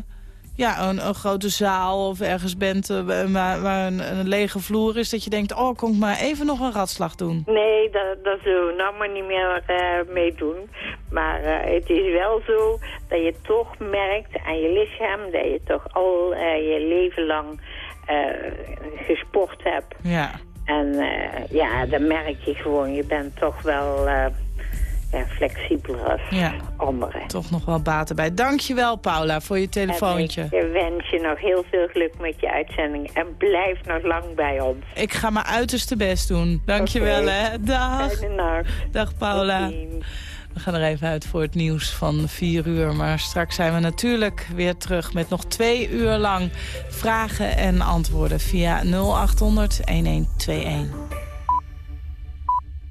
ja, een, een grote zaal of ergens bent waar, waar een, een lege vloer is... dat je denkt, oh, kon ik maar even nog een ratslag doen?
Nee, dat, dat zo. Nou maar niet meer meedoen. Maar het is wel zo dat je toch merkt aan je lichaam... dat je toch al je leven lang gesport hebt.
Ja.
En eh, ja, dan merk je gewoon, je bent toch wel eh, ja, flexibeler als
Ja.
anderen.
Toch nog wel baten bij. Dankjewel, Paula, voor je telefoontje.
En ik wens je nog heel veel geluk met je uitzending. En blijf nog lang bij ons.
Ik ga mijn uiterste best doen. Dankjewel,
Oké.
hè. Dag.
Fijne nacht.
Dag, Paula. We gaan er even uit voor het nieuws van 4 uur. Maar straks zijn we natuurlijk weer terug met nog twee uur lang vragen en antwoorden via 0800 1121.